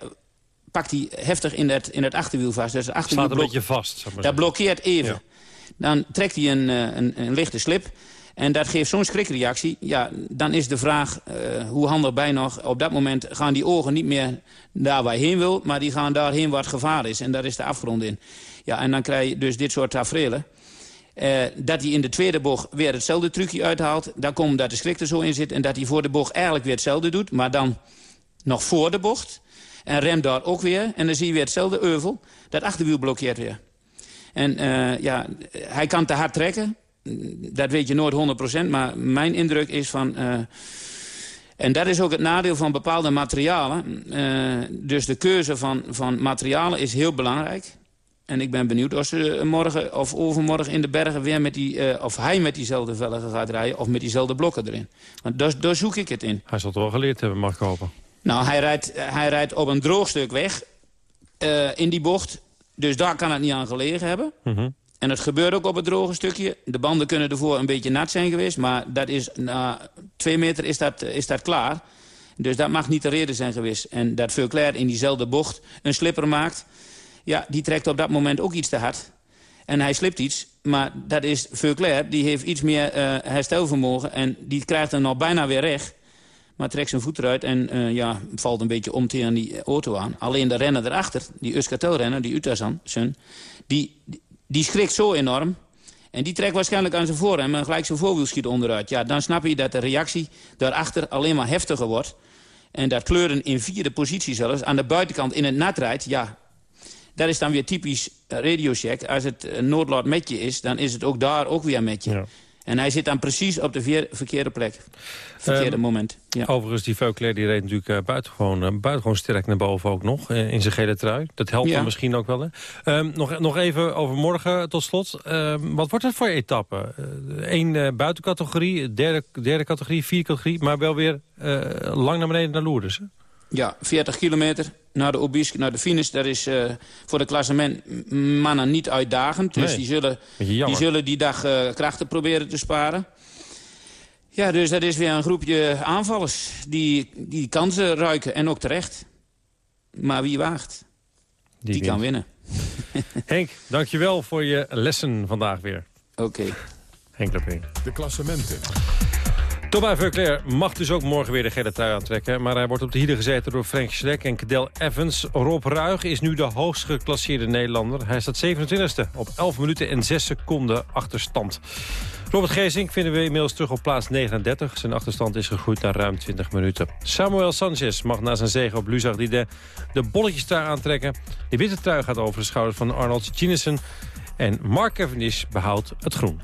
pakt hij heftig in het, in het achterwiel vast. Dus het achterwiel Staat een beetje vast. Dat blokkeert even. Dan trekt hij een, een, een, lichte slip. En dat geeft zo'n schrikreactie. Ja, dan is de vraag, uh, hoe handig bij nog... op dat moment gaan die ogen niet meer daar waar je heen wil... maar die gaan daarheen waar het gevaar is. En daar is de afgrond in. Ja, en dan krijg je dus dit soort tafereelen. Uh, dat hij in de tweede bocht weer hetzelfde trucje uithaalt. Daar komt dat de schrik er zo in zit. En dat hij voor de bocht eigenlijk weer hetzelfde doet. Maar dan nog voor de bocht. En remt daar ook weer. En dan zie je weer hetzelfde euvel. Dat achterwiel blokkeert weer. En uh, ja, hij kan te hard trekken. Dat weet je nooit 100%. Maar mijn indruk is van... Uh, en dat is ook het nadeel van bepaalde materialen. dus de keuze van, van materialen is heel belangrijk. En ik ben benieuwd of ze morgen of overmorgen in de bergen weer met die... Uh, of hij met diezelfde velgen gaat rijden of met diezelfde blokken erin. Want daar, daar zoek ik het in. Hij zal het wel geleerd hebben, mag ik hopen. Nou, hij rijdt, hij rijdt op een droog stuk weg uh, in die bocht. Dus daar kan het niet aan gelegen hebben. Mm -hmm. En het gebeurt ook op het droge stukje. De banden kunnen ervoor een beetje nat zijn geweest. Maar dat is, na twee meter is dat, is dat klaar. Dus dat mag niet de reden zijn geweest. En dat Veuclair in diezelfde bocht een slipper maakt... Ja, die trekt op dat moment ook iets te hard. En hij slipt iets, maar dat is Veuclair. Die heeft iets meer uh, herstelvermogen en die krijgt hem nog bijna weer recht. Maar trekt zijn voet eruit en uh, ja, valt een beetje om tegen die auto aan. Alleen de renner erachter, die Euskatel-renner, die Utazan, die, die schrikt zo enorm. En die trekt waarschijnlijk aan zijn voorrem en gelijk zijn voorwiel schiet onderuit. Ja, dan snap je dat de reactie daarachter alleen maar heftiger wordt. En dat kleuren in vierde positie zelfs aan de buitenkant in het nat rijdt. Ja, dat is dan weer typisch radiocheck. Als het een noodlot met je is, dan is het ook daar ook weer met je. Ja. En hij zit dan precies op de verkeerde plek. Verkeerde um, moment. Ja. Overigens, die Veuclair die reed natuurlijk uh, buitengewoon, uh, buitengewoon sterk naar boven ook nog. Uh, in zijn gele trui. Dat helpt ja. hem misschien ook wel. Um, nog, nog even over morgen tot slot. Um, wat wordt het voor etappe? Eén buitencategorie, derde, derde categorie, vierde categorie. Maar wel weer lang naar beneden naar Lourdes. Hè? Ja, 40 kilometer naar de Obisque, naar de finish. Dat is uh, voor de klassement mannen niet uitdagend. Dus die, zullen, die zullen die dag uh, krachten proberen te sparen. Ja, dus dat is weer een groepje aanvallers die, die kansen ruiken. En ook terecht. Maar wie waagt, die, die kan winnen. *laughs* Henk, dankjewel voor je lessen vandaag weer. Oké. Okay. Henk Leping. De klassementen. Thomas Verclair mag dus ook morgen weer de gele trui aantrekken. Maar hij wordt op de hielen gezeten door Frank Schleck en Cadel Evans. Rob Ruig is nu de hoogst geclasseerde Nederlander. Hij staat 27e op 11 minuten en 6 seconden achterstand. Robert Geesink vinden we inmiddels terug op plaats 39. Zijn achterstand is gegroeid naar ruim 20 minuten. Samuel Sanchez mag na zijn zege op die de, bolletjes trui aantrekken. De witte trui gaat over de schouders van Arnold Ginnissen. En Mark Cavendish behoudt het groen.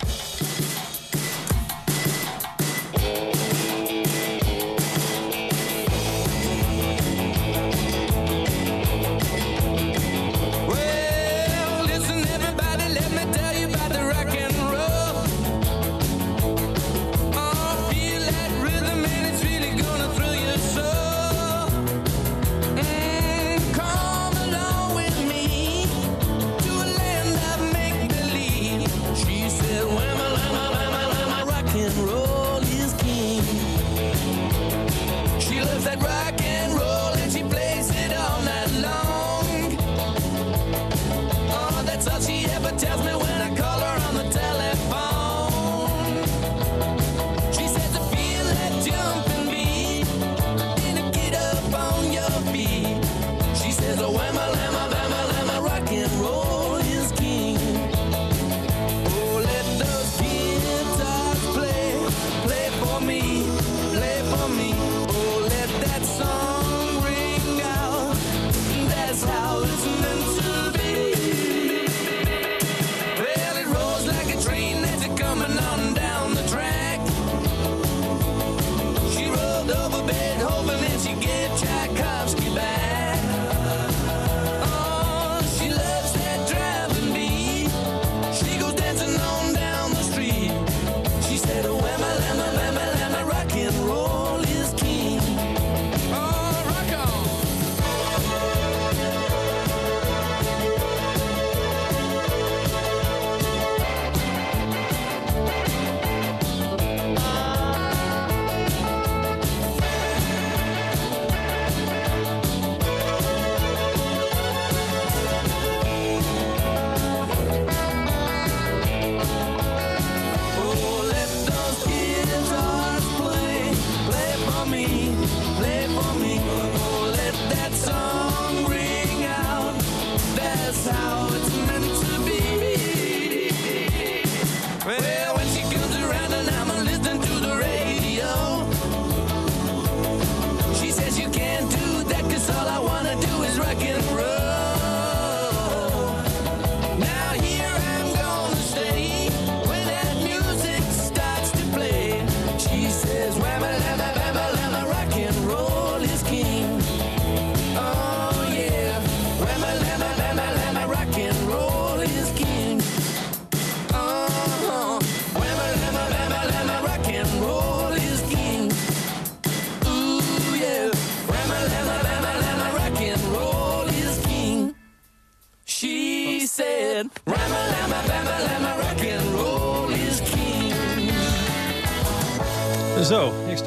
早起。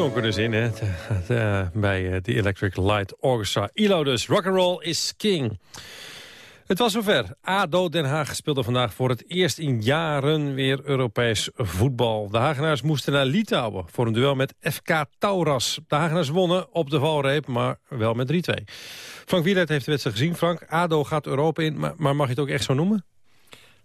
Er dus in hè, bij de Electric Light Orchestra. ILO dus, rock'n'roll is king. Het was zover. ADO Den Haag speelde vandaag voor het eerst in jaren weer Europees voetbal. De Hagenaars moesten naar Litouwen voor een duel met FK Tauras. De Hagenaars wonnen op de valreep, maar wel met 3-2. Frank Wieland heeft de wedstrijd gezien. Frank, ADO gaat Europa in, maar, maar mag je het ook echt zo noemen?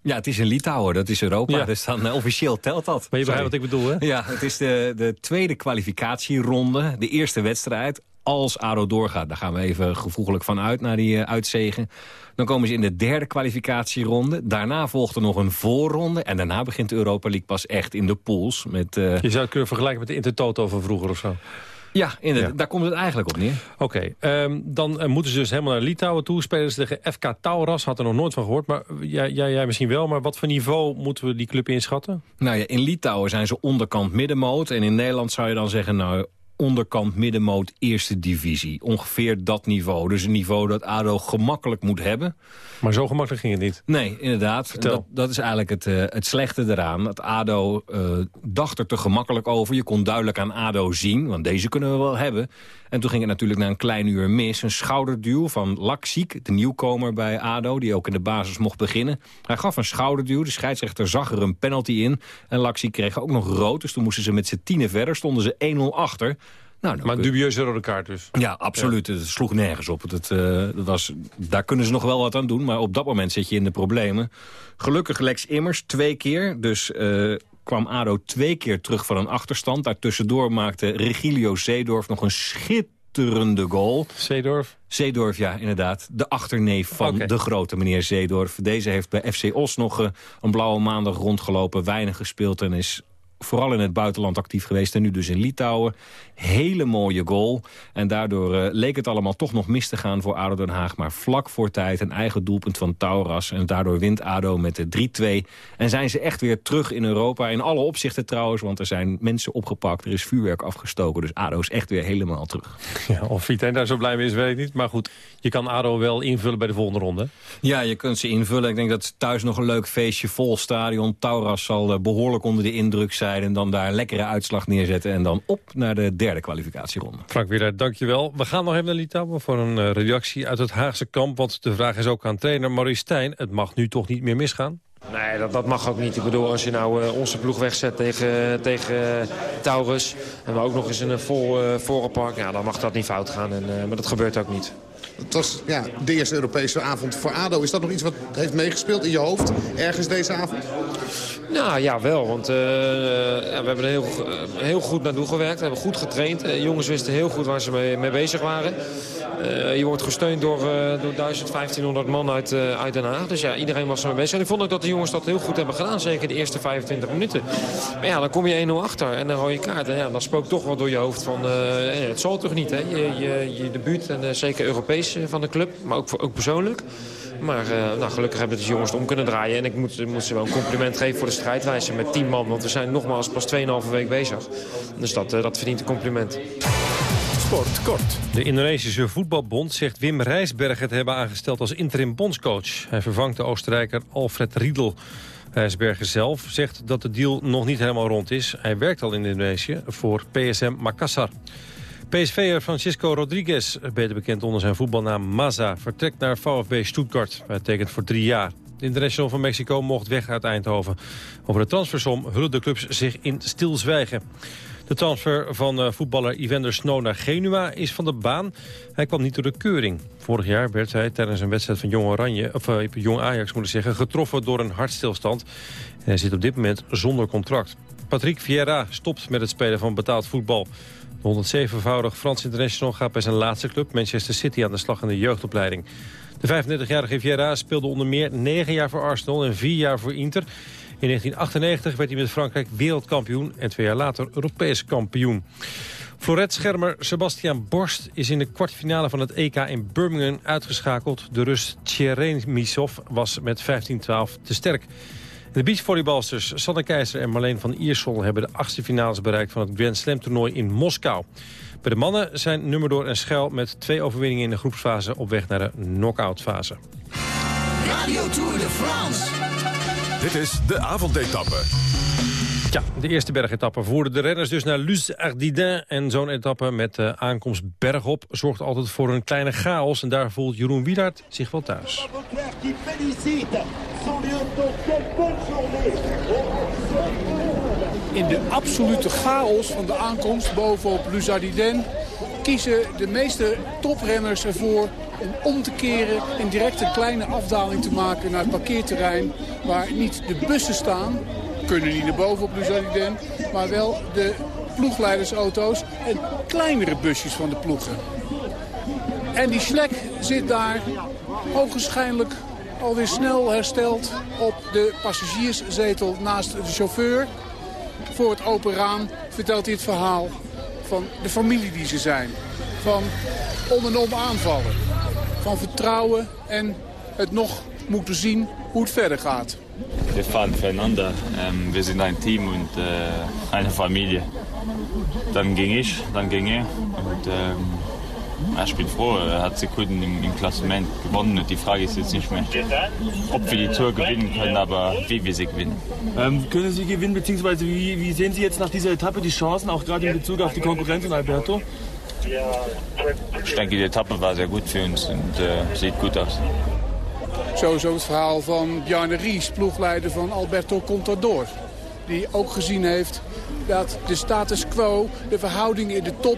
Ja, het is in Litouwen, dat is Europa, dus dan uh, officieel telt dat. Maar je begrijpt wat ik bedoel, hè? Ja, het is de, de tweede kwalificatieronde, de eerste wedstrijd. Als ADO doorgaat, daar gaan we even gevoeglijk van uit naar die uh, uitzegen. Dan komen ze in de derde kwalificatieronde. Daarna volgt er nog een voorronde. En daarna begint de Europa League pas echt in de pools. Met, uh... Je zou het kunnen vergelijken met de Intertoto van vroeger of zo. Ja, inderdaad, daar komt het eigenlijk op neer. Oké, okay, um, dan uh, moeten ze dus helemaal naar Litouwen toe. Spelen ze tegen FK Tauras, had er nog nooit van gehoord. Maar jij, jij, jij misschien wel, maar wat voor niveau moeten we die club inschatten? Nou ja, in Litouwen zijn ze onderkant middenmoot. En in Nederland zou je dan zeggen, nou, onderkant middenmoot eerste divisie. Ongeveer dat niveau. Dus een niveau dat ADO gemakkelijk moet hebben. Maar zo gemakkelijk ging het niet. Nee, inderdaad. Dat, dat, is eigenlijk het, uh, het slechte eraan. Dat ADO uh, dacht er te gemakkelijk over. Je kon duidelijk aan ADO zien, want deze kunnen we wel hebben. En toen ging het natuurlijk na een klein uur mis. Een schouderduw van Laksiek, de nieuwkomer bij ADO... die ook in de basis mocht beginnen. Hij gaf een schouderduw. De scheidsrechter zag er een penalty in. En Laksiek kreeg ook nog rood. Dus toen moesten ze met z'n tienen verder. Stonden ze 1-0 achter. Nou, maar een dubieuze rode kaart dus. Ja, absoluut. Het sloeg nergens op. Het, uh, dat was, daar kunnen ze nog wel wat aan doen. Maar op dat moment zit je in de problemen. Gelukkig Lex Immers twee keer. Dus uh, kwam ADO twee keer terug van een achterstand. Daartussendoor maakte Regilio Zeedorf nog een schitterende goal. Zeedorf? Zeedorf, ja, inderdaad. De achterneef van okay. de grote meneer Zeedorf. Deze heeft bij FC Os nog uh, een blauwe maandag rondgelopen. Weinig gespeeld en is vooral in het buitenland actief geweest. En nu dus in Litouwen. Hele mooie goal. En daardoor uh, leek het allemaal toch nog mis te gaan voor ADO Den Haag. Maar vlak voor tijd een eigen doelpunt van Tauras. En daardoor wint ADO met de 3-2. En zijn ze echt weer terug in Europa. In alle opzichten trouwens. Want er zijn mensen opgepakt. Er is vuurwerk afgestoken. Dus ADO is echt weer helemaal terug. Ja, of Vitaine daar zo blij mee is, weet ik niet. Maar goed, je kan ADO wel invullen bij de volgende ronde. Ja, je kunt ze invullen. Ik denk dat thuis nog een leuk feestje vol stadion. Tauras zal uh, behoorlijk onder de indruk zijn en dan daar een lekkere uitslag neerzetten. En dan op naar de derde kwalificatieronde. Frank Weer, dankjewel. We gaan nog even naar Litouwen voor een uh, reactie uit het Haagse kamp. Want de vraag is ook aan trainer Maurice Stijn. Het mag nu toch niet meer misgaan? Nee, dat, dat mag ook niet. Ik bedoel, als je nou uh, onze ploeg wegzet tegen, tegen uh, Taurus... en we ook nog eens in een vol uh, vorenpark, ja, dan mag dat niet fout gaan. En, maar dat gebeurt ook niet. Het was ja, de eerste Europese avond voor ADO. Is dat nog iets wat heeft meegespeeld in je hoofd ergens deze avond? Nou ja, wel. Want uh, ja, we hebben er heel, heel goed naartoe gewerkt. We hebben goed getraind. Uh, jongens wisten heel goed waar ze mee, mee bezig waren. Uh, je wordt gesteund door, door 1500 man uit, uit Den Haag. Dus ja, iedereen was er mee bezig. En ik vond ook dat de jongens dat heel goed hebben gedaan. Zeker de eerste 25 minuten. Maar ja, dan kom je 1-0 achter en dan rode kaart. En ja, dan spookt toch wel door je hoofd van... het zal toch niet, hè? Je, je, je debuut en zeker Europees van de club. Maar ook, ook persoonlijk. Maar uh, nou, gelukkig hebben de jongens het om kunnen draaien. En ik moet, moet, ze wel een compliment geven voor de strijdwijze met 10 man. Want we zijn nogmaals pas 2,5 week bezig. Dus dat, uh, dat verdient een compliment. Sport kort. De Indonesische voetbalbond zegt Wim Rijsbergen te hebben aangesteld als interim bondscoach. Hij vervangt de Oostenrijker Alfred Riedel. Rijsbergen zelf zegt dat de deal nog niet helemaal rond is. Hij werkt al in Indonesië voor PSM Makassar. PSV'er Francisco Rodriguez, beter bekend onder zijn voetbalnaam Maza... vertrekt naar VfB Stuttgart. Hij tekent voor drie jaar. De international van Mexico mocht weg uit Eindhoven. Over de transfersom hullen de clubs zich in stilzwijgen. De transfer van uh, voetballer Evander Snow naar Genua is van de baan. Hij kwam niet door de keuring. Vorig jaar werd hij tijdens een wedstrijd van Jong, Oranje, of, uh, Jong Ajax moet ik zeggen, getroffen door een hartstilstand. En hij zit op dit moment zonder contract. Patrick Vieira stopt met het spelen van betaald voetbal. De 107-voudig Frans International gaat bij zijn laatste club... Manchester City aan de slag in de jeugdopleiding. De 35-jarige Vieira speelde onder meer 9 jaar voor Arsenal en 4 jaar voor Inter. In 1998 werd hij met Frankrijk wereldkampioen... en twee jaar later Europees kampioen. Floret-schermer Sebastian Borst is in de kwartfinale van het EK in Birmingham uitgeschakeld. De Rus Tjeremisov was met 15-12 te sterk. De beachvolleybalsters Sanne Keizer en Marleen van Iersel... hebben de achtste finales bereikt van het Grand Slam toernooi in Moskou. Bij de mannen zijn Nummerdoor en Schel met twee overwinningen in de groepsfase... op weg naar de knock fase. Radio Tour de France. Dit is de avondetappe. Ja, de eerste bergetappe voerden de renners dus naar Luz Ardiden. En zo'n etappe met de aankomst bergop zorgt altijd voor een kleine chaos. En daar voelt Jeroen Wiedaert zich wel thuis. In de absolute chaos van de aankomst bovenop Luz Ardiden kiezen de meeste toprenners ervoor om om te keren en direct een kleine afdaling te maken naar het parkeerterrein waar niet de bussen staan, kunnen niet naar boven op Luzarden, maar wel de ploegleidersauto's en kleinere busjes van de ploegen. En die slek zit daar hoogschijnlijk alweer snel hersteld op de passagierszetel naast de chauffeur. Voor het open raam vertelt hij het verhaal van de familie die ze zijn. Van om en aanvallen. Van vertrouwen en het nog moeten zien hoe het verder gaat. Wir fahren füreinander. Ähm, wir sind ein Team und äh, eine Familie. Dann ging ich, dann ging er. Und ähm, ich bin froh, er hat Sekunden im, im Klassement gewonnen. Und die Frage ist jetzt nicht mehr, ob wir die Tour gewinnen können, aber wie wir sie gewinnen. Ähm, können Sie gewinnen, beziehungsweise wie, wie sehen Sie jetzt nach dieser Etappe die Chancen, auch gerade in Bezug auf die Konkurrenz und Alberto? Ich denke, die Etappe war sehr gut für uns und äh, sieht gut aus. Sowieso het verhaal van Bjarne Ries, ploegleider van Alberto Contador. Die ook gezien heeft dat de status quo, de verhoudingen in de top...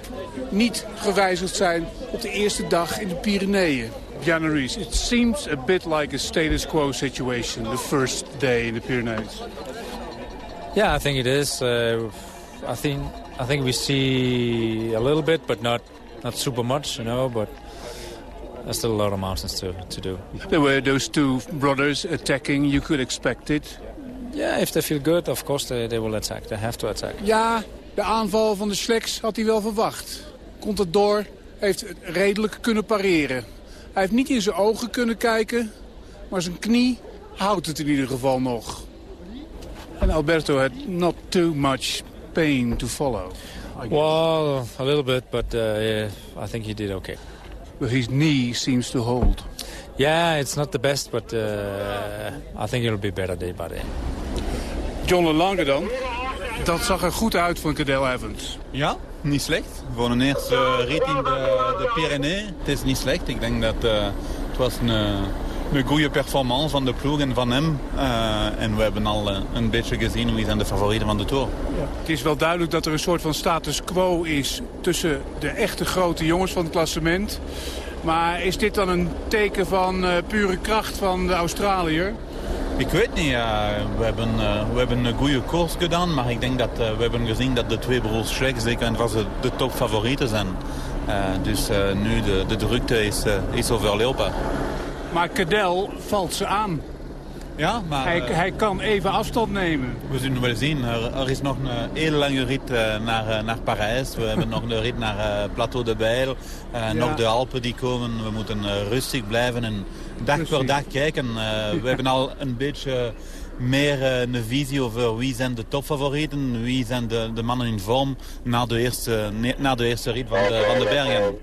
niet gewijzigd zijn op de eerste dag in de Pyreneeën. Bjarne Ries, it seems a bit like a status quo situation, the first day in the Pyrenees. Yeah, I think it is. Uh, I think I think we see a little bit, but not not super much, you know. But there's still a lot of mountains to, to do. There were those two brothers attacking. You could expect it. Yeah, if they feel good, of course they, they will attack. They have to attack. Ja, de aanval van de Sleks had hij wel verwacht. Komt het door, heeft het redelijk kunnen pareren. Hij heeft niet in zijn ogen kunnen kijken, maar zijn knie houdt het in ieder geval nog. En Alberto had not too much pain to follow. Well, a little bit, but uh, yeah, I think he did okay. But his knee seems to hold. Yeah, it's not the best, but uh, I think it'll be better day by day. John Lange dan? Dat zag er goed uit van Cadel Evans. Ja, niet slecht. Voor een eerste rit in de, de Pyrenee, het is niet slecht. Ik denk dat uh, het was een, een goede performance van de ploeg en van hem. Uh, en we hebben al uh, een beetje gezien wie zijn de favorieten van de Tour. Ja. Het is wel duidelijk dat er een soort van status quo is tussen de echte grote jongens van het klassement. Maar is dit dan een teken van uh, pure kracht van de Australiër? Ik weet niet. Uh, we, hebben, uh, we hebben een goede koers gedaan. Maar ik denk dat we hebben gezien dat de twee broers Schleck zeker was de topfavorieten zijn. dus nu de, de drukte is, is overlopen. Maar Cadel valt ze aan. Ja, maar... Hij, hij, kan even afstand nemen. We zullen wel zien. Er, er is nog een hele lange rit naar, naar Parijs. We *laughs* hebben nog een rit naar Plateau de Beil. Ja. Nog de Alpen die komen. We moeten rustig blijven en dag per dag kijken. we hebben al een beetje meer een visie over wie zijn de topfavorieten. Wie zijn de, de mannen in vorm na de eerste, na de eerste rit van de, van de bergen.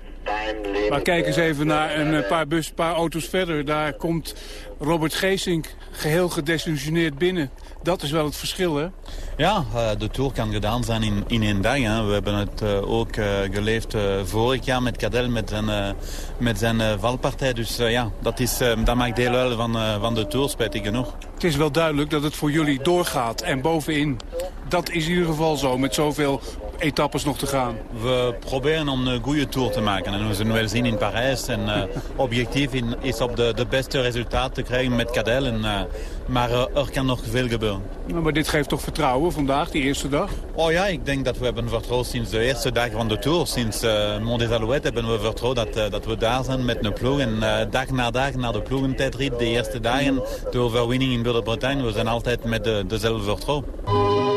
Maar kijk eens even naar een paar, bus, paar auto's verder. Daar komt Robert Geesink geheel gedesillusioneerd binnen. Dat is wel het verschil, hè? Ja, de Tour kan gedaan zijn in, in één dag. Hè. We hebben het ook geleefd vorig jaar met Cadel, met zijn, met zijn valpartij. Dus ja, dat, is, dat maakt deel uit van, van de Tour, spijtig genoeg. Het is wel duidelijk dat het voor jullie doorgaat en bovenin. Dat is in ieder geval zo, met zoveel etappes nog te gaan. We proberen om een goede Tour te maken. En we zullen wel zien in Parijs. En uh, objectief in, is op de, de beste resultaat te krijgen met Cadel. En, uh, maar uh, er kan nog veel gebeuren. Nou, maar dit geeft toch vertrouwen vandaag, die eerste dag? Oh ja, ik denk dat we hebben vertrouwen sinds de eerste dag van de Tour. Sinds uh, Mont des Alouettes hebben we vertrouwen dat, dat we daar zijn met een ploeg. En dag na dag, na de ploegentijdrit, de eerste dagen, de overwinning in Bretagne, we zijn altijd met de, dezelfde vertrouwen.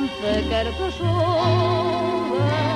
que ça me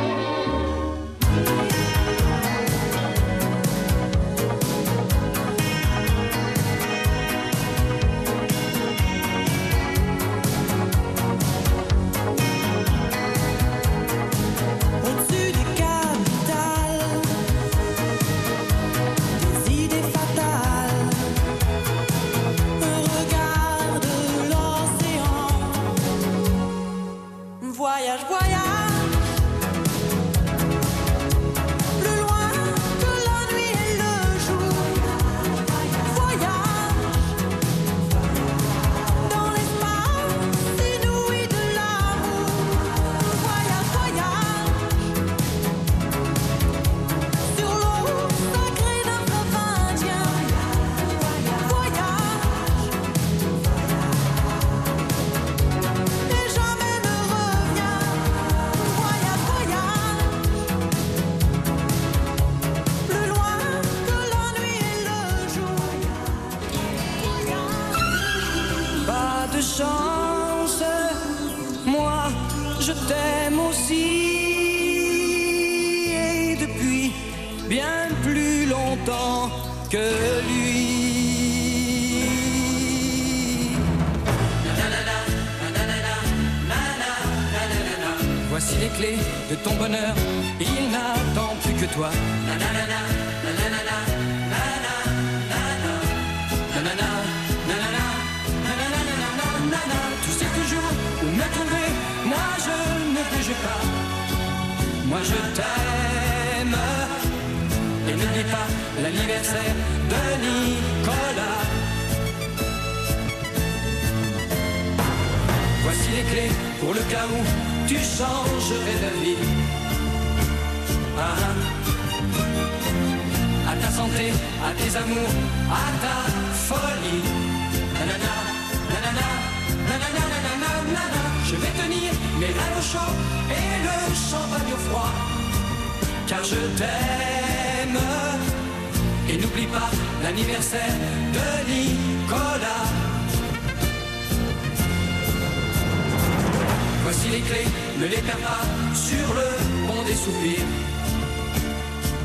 ne les perds pas sur le pont des soupirs.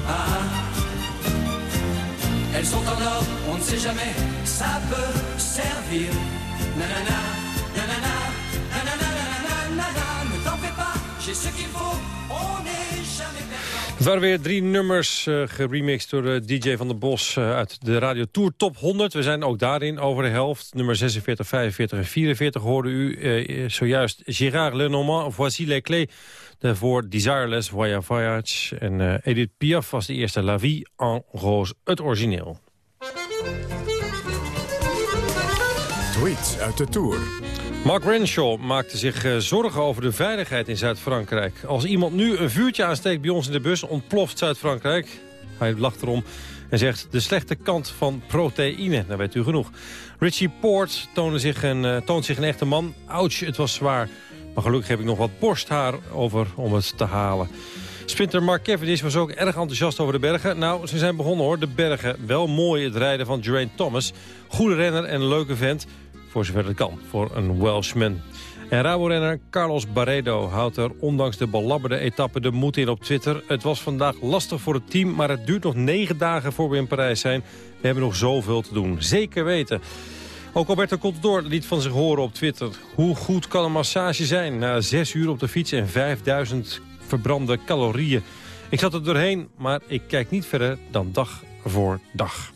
Ah, ah. Elles sont en or, on ne sait jamais, ça peut servir. Nanana, nanana, nanana, nanana, nanana. Ne t'en fais pas, j'ai ce qu'il faut, Het waren weer drie nummers uh, geremixed door uh, DJ van der Bos uh, uit de Radio Tour Top 100. We zijn ook daarin over de helft. Nummer 46, 45 en 44 hoorde u zojuist Gérard Lenormand, Voici les clés. Daarvoor Desireless, Voyage Voyage. En Edith Piaf was de eerste La Vie en Rose, het origineel. Tweets uit de Tour. Mark Renshaw maakte zich uh, zorgen over de veiligheid in Zuid-Frankrijk. Als iemand nu een vuurtje aansteekt bij ons in de bus, ontploft Zuid-Frankrijk. Hij lacht erom en zegt de slechte kant van proteïne. Daar weet u genoeg. Richie Poort zich een, uh, toont zich een echte man. Ouch, het was zwaar. Maar gelukkig heb ik nog wat borsthaar over om het te halen. Sprinter Mark Cavendish was ook erg enthousiast over de bergen. Nou, ze zijn begonnen hoor, de bergen. Wel mooi het rijden van Geraint Thomas. Goede renner en leuke vent. Voor zover het kan, voor een Welshman. En Rabo-renner Carlos Barredo houdt er ondanks de belabberde etappe de moed in op Twitter. Het was vandaag lastig voor het team, maar het duurt nog negen dagen voor we in Parijs zijn. We hebben nog zoveel te doen, zeker weten. Ook Alberto Contador liet van zich horen op Twitter. Hoe goed kan een massage zijn na zes uur op de fiets en 5000 verbrande calorieën? Ik zat er doorheen, maar ik kijk niet verder dan dag voor dag.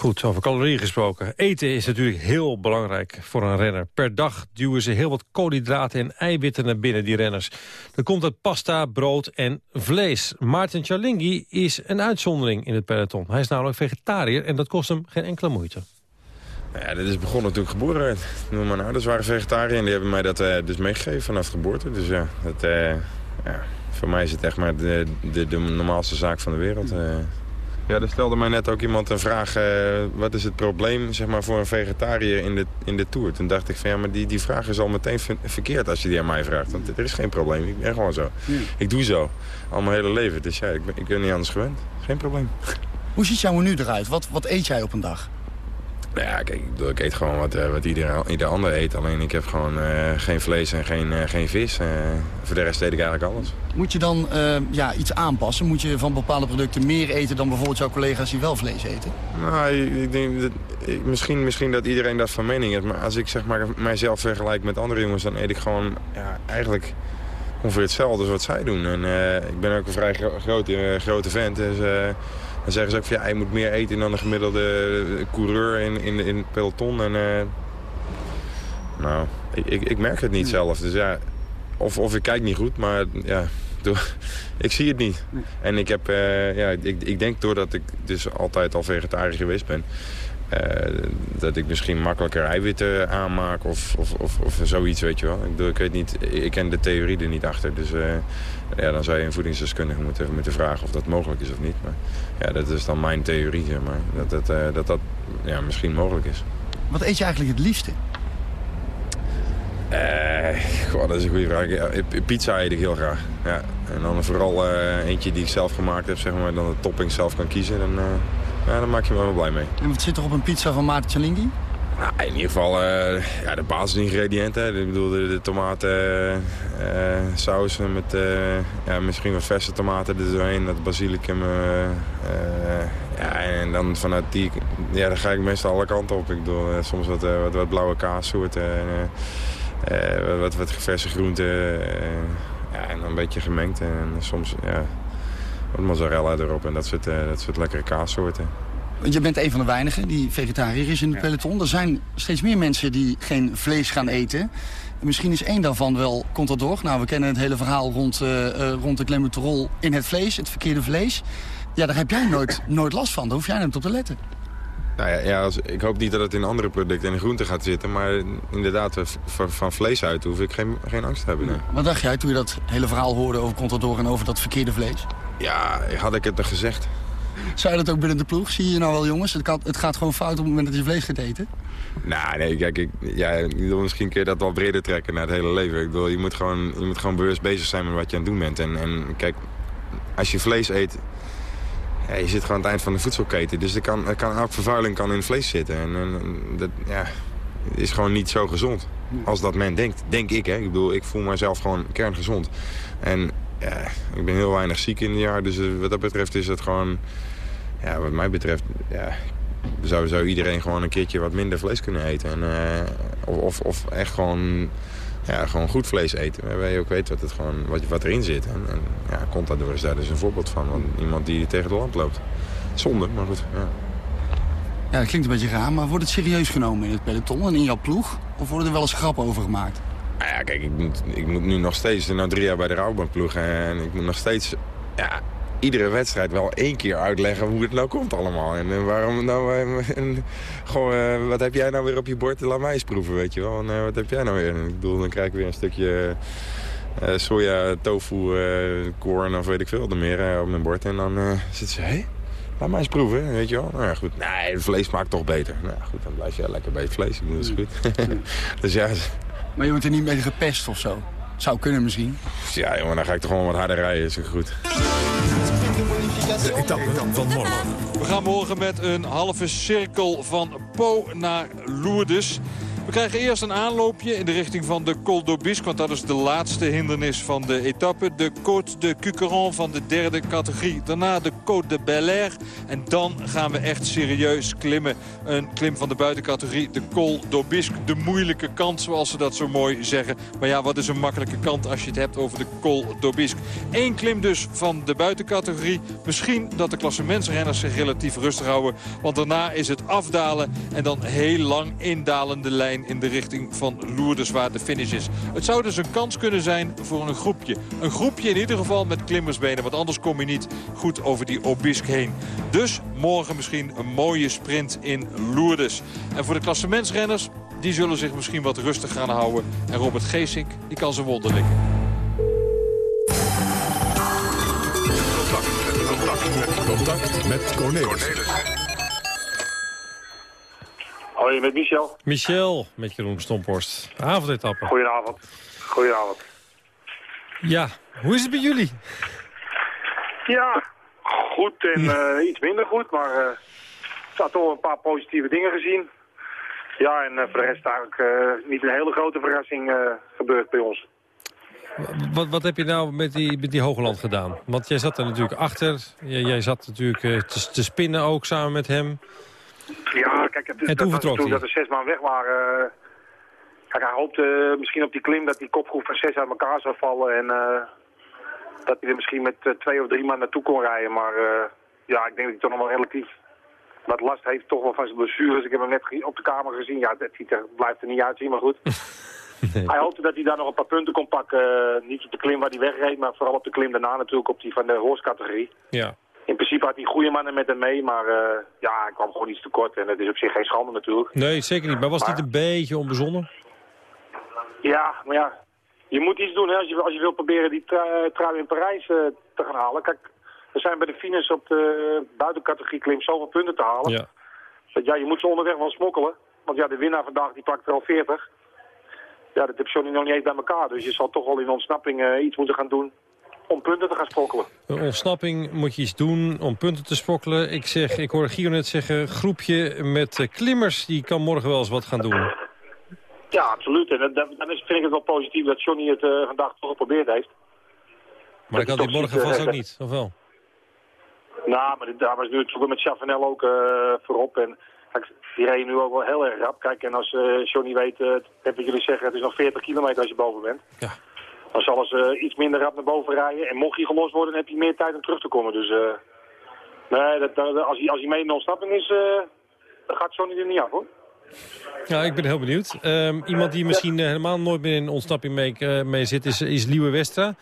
Goed, over calorieën gesproken. Eten is natuurlijk heel belangrijk voor een renner. Per dag duwen ze heel wat koolhydraten en eiwitten naar binnen, die renners. Dat komt uit pasta, brood en vlees. Maarten Cialinghi is een uitzondering in het peloton. Hij is namelijk vegetariër en dat kost hem geen enkele moeite. Nou ja, dit is begonnen toen ik geboren werd. Noem maar nou, dus waren vegetariër en die hebben mij dat uh, dus meegegeven vanaf geboorte. Dus ja, dat, uh, ja, voor mij is het echt maar de, de, de normaalste zaak van de wereld. Uh. Ja, er stelde mij net ook iemand een vraag. Uh, wat is het probleem zeg maar, voor een vegetariër in de, in de Tour? Toen dacht ik van ja, maar die, die vraag is al meteen verkeerd als je die aan mij vraagt. Want er is geen probleem. Ik ben gewoon zo. Ja. Ik doe zo. Al mijn hele leven. Dus ja, ik ben, ik ben niet anders gewend. Geen probleem. Hoe ziet jouw menu eruit? Wat, wat eet jij op een dag? Nou ja, kijk, ik, ik eet gewoon wat, uh, wat ieder, ieder ander eet. Alleen ik heb gewoon uh, geen vlees en geen, uh, geen vis. voor de rest eet ik eigenlijk alles. Moet je dan ja, iets aanpassen? Moet je van bepaalde producten meer eten dan bijvoorbeeld jouw collega's die wel vlees eten? Nou, ik denk dat, ik, misschien, misschien dat iedereen dat van mening is. Maar als ik zeg maar, mijzelf vergelijk met andere jongens, dan eet ik gewoon ja, eigenlijk ongeveer hetzelfde als wat zij doen. En ik ben ook een vrij gro grote, grote vent. Dus, dan zeggen ze ook van ja, je moet meer eten dan een gemiddelde coureur in, in, in het peloton. En, uh, nou, ik, ik, ik, merk het niet zelf. Dus ja, of, of ik kijk niet goed, maar ja, *laughs* ik zie het niet. En ik heb, uh, ja, ik, ik denk doordat ik dus altijd al vegetariër geweest ben... Uh, dat ik misschien makkelijker eiwitten aanmaak of, of, of, of zoiets, weet je wel. Ik, ik, weet niet, ik ken de theorie er niet achter. Dus ja, dan zou je een voedingsdeskundige moeten, moeten vragen of dat mogelijk is of niet. Maar ja, dat is dan mijn theorie, zeg maar. Dat dat, uh, dat, dat ja, misschien mogelijk is. Wat eet je eigenlijk het liefste? goh, dat is een goede vraag. Ja, pizza eet ik heel graag. Ja. En dan vooral eentje die ik zelf gemaakt heb, zeg maar. Dan de topping zelf kan kiezen. Dan, ja, daar maak je me wel blij mee. En wat zit er op een pizza van Maarten Cialinghi? Nou, in ieder geval uh, ja, de basisingrediënten. Ik bedoel, de, de tomaten, uh, saus met ja, misschien wat verse tomaten er doorheen. Dat basilicum. ja, en dan vanuit die, ja, dan ga ik meestal alle kanten op. Ik bedoel, soms wat, wat, blauwe kaassoorten. wat, wat, verse groenten. ja, en dan een beetje gemengd. En soms, ja, wat mozzarella erop en dat soort, dat soort lekkere kaassoorten. Je bent een van de weinigen die vegetariër is in het peloton. Er zijn steeds meer mensen die geen vlees gaan eten. Misschien is één daarvan wel Contador. Nou, we kennen het hele verhaal rond, uh, uh, rond de klembuterol in het vlees, het verkeerde vlees. Ja, daar heb jij nooit, *laughs* nooit last van. Daar hoef jij niet op te letten. Nou ja, ja als, ik hoop niet dat het in andere producten en groenten gaat zitten. Maar inderdaad, van, van vlees uit hoef ik geen, geen angst te hebben. Nee. Wat dacht jij toen je dat hele verhaal hoorde over Contador en over dat verkeerde vlees? Ja, had ik het nog gezegd. Zou je dat ook binnen de ploeg? Zie je nou wel, jongens? Het, kan, het gaat gewoon fout op het moment dat je vlees gaat eten? Nou, nee, kijk, ik, ja, misschien kun je dat wel breder trekken naar het hele leven. Ik bedoel, je moet gewoon, je moet gewoon bewust bezig zijn met wat je aan het doen bent. En, en kijk, als je vlees eet, je zit gewoon aan het eind van de voedselketen. Dus er kan, er kan, elke vervuiling kan in vlees zitten. En, en dat ja, is gewoon niet zo gezond. Als dat men denkt, denk ik. Hè. Ik bedoel, ik voel mezelf gewoon kerngezond. En ja, ik ben heel weinig ziek in het jaar. Dus wat dat betreft is het gewoon ja, wat mij betreft ja, zou, zou iedereen gewoon een keertje wat minder vlees kunnen eten. En, eh, of, of echt gewoon, ja, gewoon goed vlees eten. Waar je ook weet wat, het gewoon, wat, wat erin zit. En, en ja, Contador is daar dus een voorbeeld van. Want iemand die tegen de land loopt. Zonde, maar goed. Ja. Ja, dat klinkt een beetje raar, maar wordt het serieus genomen in het peloton en in jouw ploeg? Of worden er wel eens grappen over gemaakt? Nou ja, kijk, ik moet, ik moet nu nog steeds, nou drie jaar bij de Rabobankploeg... en ik moet nog steeds ja, iedere wedstrijd wel één keer uitleggen hoe het nou komt allemaal. En, en waarom nou... eh, En, goh, eh, wat heb jij nou weer op je bord? Laat mij eens proeven, weet je wel. En, eh, wat heb jij nou weer? En ik bedoel, dan krijg ik weer een stukje eh, soja, tofu, eh korn of weet ik veel er meer eh, op mijn bord. En dan eh zitten ze, hé? Laat mij eens proeven, weet je wel. Nou ja, goed. Nee, het vlees smaakt toch beter. Nou ja, goed, dan blijf je lekker bij het vlees. Dat is goed. *laughs* dus ja, Maar je wordt er niet mee gepest of zo? Zou kunnen misschien. ja, jongen, dan ga ik toch gewoon wat harder rijden. Is goed. De etappe van morgen. We gaan morgen met een halve cirkel van Po naar Lourdes. We krijgen eerst een aanloopje in de richting van de Col d'Aubisque... want dat is de laatste hindernis van de etappe. De Côte de Cuqueron van de derde categorie. Daarna de Côte de Bel En dan gaan we echt serieus klimmen. Een klim van de buitencategorie, de Col d'Aubisque. De moeilijke kant, zoals ze dat zo mooi zeggen. Maar ja, wat is een makkelijke kant als je het hebt over de Col d'Aubisque? Eén klim dus van de buitencategorie. Misschien dat de klassementsrenners zich relatief rustig houden. Want daarna is het afdalen en dan heel lang indalende lijn in de richting van Lourdes waar de finish is. Het zou dus een kans kunnen zijn voor een groepje. Een groepje in ieder geval met klimmersbenen, want anders kom je niet goed over die Obisque heen. Dus morgen misschien een mooie sprint in Lourdes. En voor de klassementsrenners, die zullen zich misschien wat rustig gaan houden. En Robert Geesink, die kan zijn wonder likken. Contact met Cornelis. Hoi, met Michel. Michel, met Jeroen Stomporst. Avondetappe. Goedenavond. Goedenavond. Ja, hoe is het bij jullie? Ja, goed en eh, iets minder goed, maar eh er zijn toch een paar positieve dingen gezien. Ja, en eh, voor de rest eigenlijk eh, niet een hele grote verrassing eh, gebeurd bij ons. Wat, wat heb je nou met die, met die Hoogland gedaan? Want jij zat er natuurlijk achter. Jij, jij zat natuurlijk eh, te, te spinnen ook samen met hem. Ja, kijk, het, En dat toen vertrok toen dat er zes man weg waren. eh, kijk, hij hoopte misschien op die klim dat die kopgroep van zes uit elkaar zou vallen. En eh, dat hij er misschien met eh, twee of drie man naartoe kon rijden. Maar ja, ik denk dat hij toch nog wel relatief wat last heeft toch wel van zijn blessures. Ik heb hem net op de kamer gezien. Ja, het ziet er, blijft er niet uitzien, maar goed. *laughs* Hij hoopte dat hij daar nog een paar punten kon pakken. niet op de klim waar hij wegreed, maar vooral op de klim daarna natuurlijk op die van de horse-categorie. Ja. In principe had hij goede mannen met hem mee, maar eh, ja, hij kwam gewoon iets tekort. En het is op zich geen schande natuurlijk. Nee, zeker niet. Maar was dit een beetje onbezonnen? Ja, maar ja, je moet iets doen hè, als, je, als je wil proberen die trui, in Parijs eh, te gaan halen. Kijk, we zijn bij de finish op de buitencategorie klim zoveel punten te halen. Ja. Dat, ja, je moet ze onderweg wel smokkelen. Want ja, de winnaar vandaag die pakt er al 40. Ja, dat heb Johnny nog niet eens bij elkaar. Dus je zal toch wel in ontsnapping eh, iets moeten gaan doen om punten te gaan sprokkelen. Een ontsnapping moet je iets doen om punten te sprokkelen. Ik, zeg, ik hoorde Gio net zeggen, groepje met eh, klimmers... die kan morgen wel eens wat gaan doen. Ja, absoluut. En dan, is, vind ik het wel positief dat Johnny het eh, vandaag toch geprobeerd heeft. Maar dat kan toch morgen vast eh, ook niet, of wel? Nou, maar daar was nu natuurlijk met Chavanel ook eh, voorop. En kijk, die reden nu ook wel heel erg rap. Kijk, en als eh, Johnny weet, uh, heb ik jullie zeggen, het is nog 40 kilometer als je boven bent. Ja. Dan zal ze iets minder rap naar boven rijden. En mocht hij gelost worden, dan heb je meer tijd om terug te komen. Dus eh, nee, dat, dat- als, hij, als hij mee in ontsnapping is, eh, dan gaat Johnny er niet af hoor. Ja, ik ben heel benieuwd. Ehm, iemand die misschien eh, helemaal nooit meer in ontsnapping mee, eh, mee zit, is, is Liewe Westra.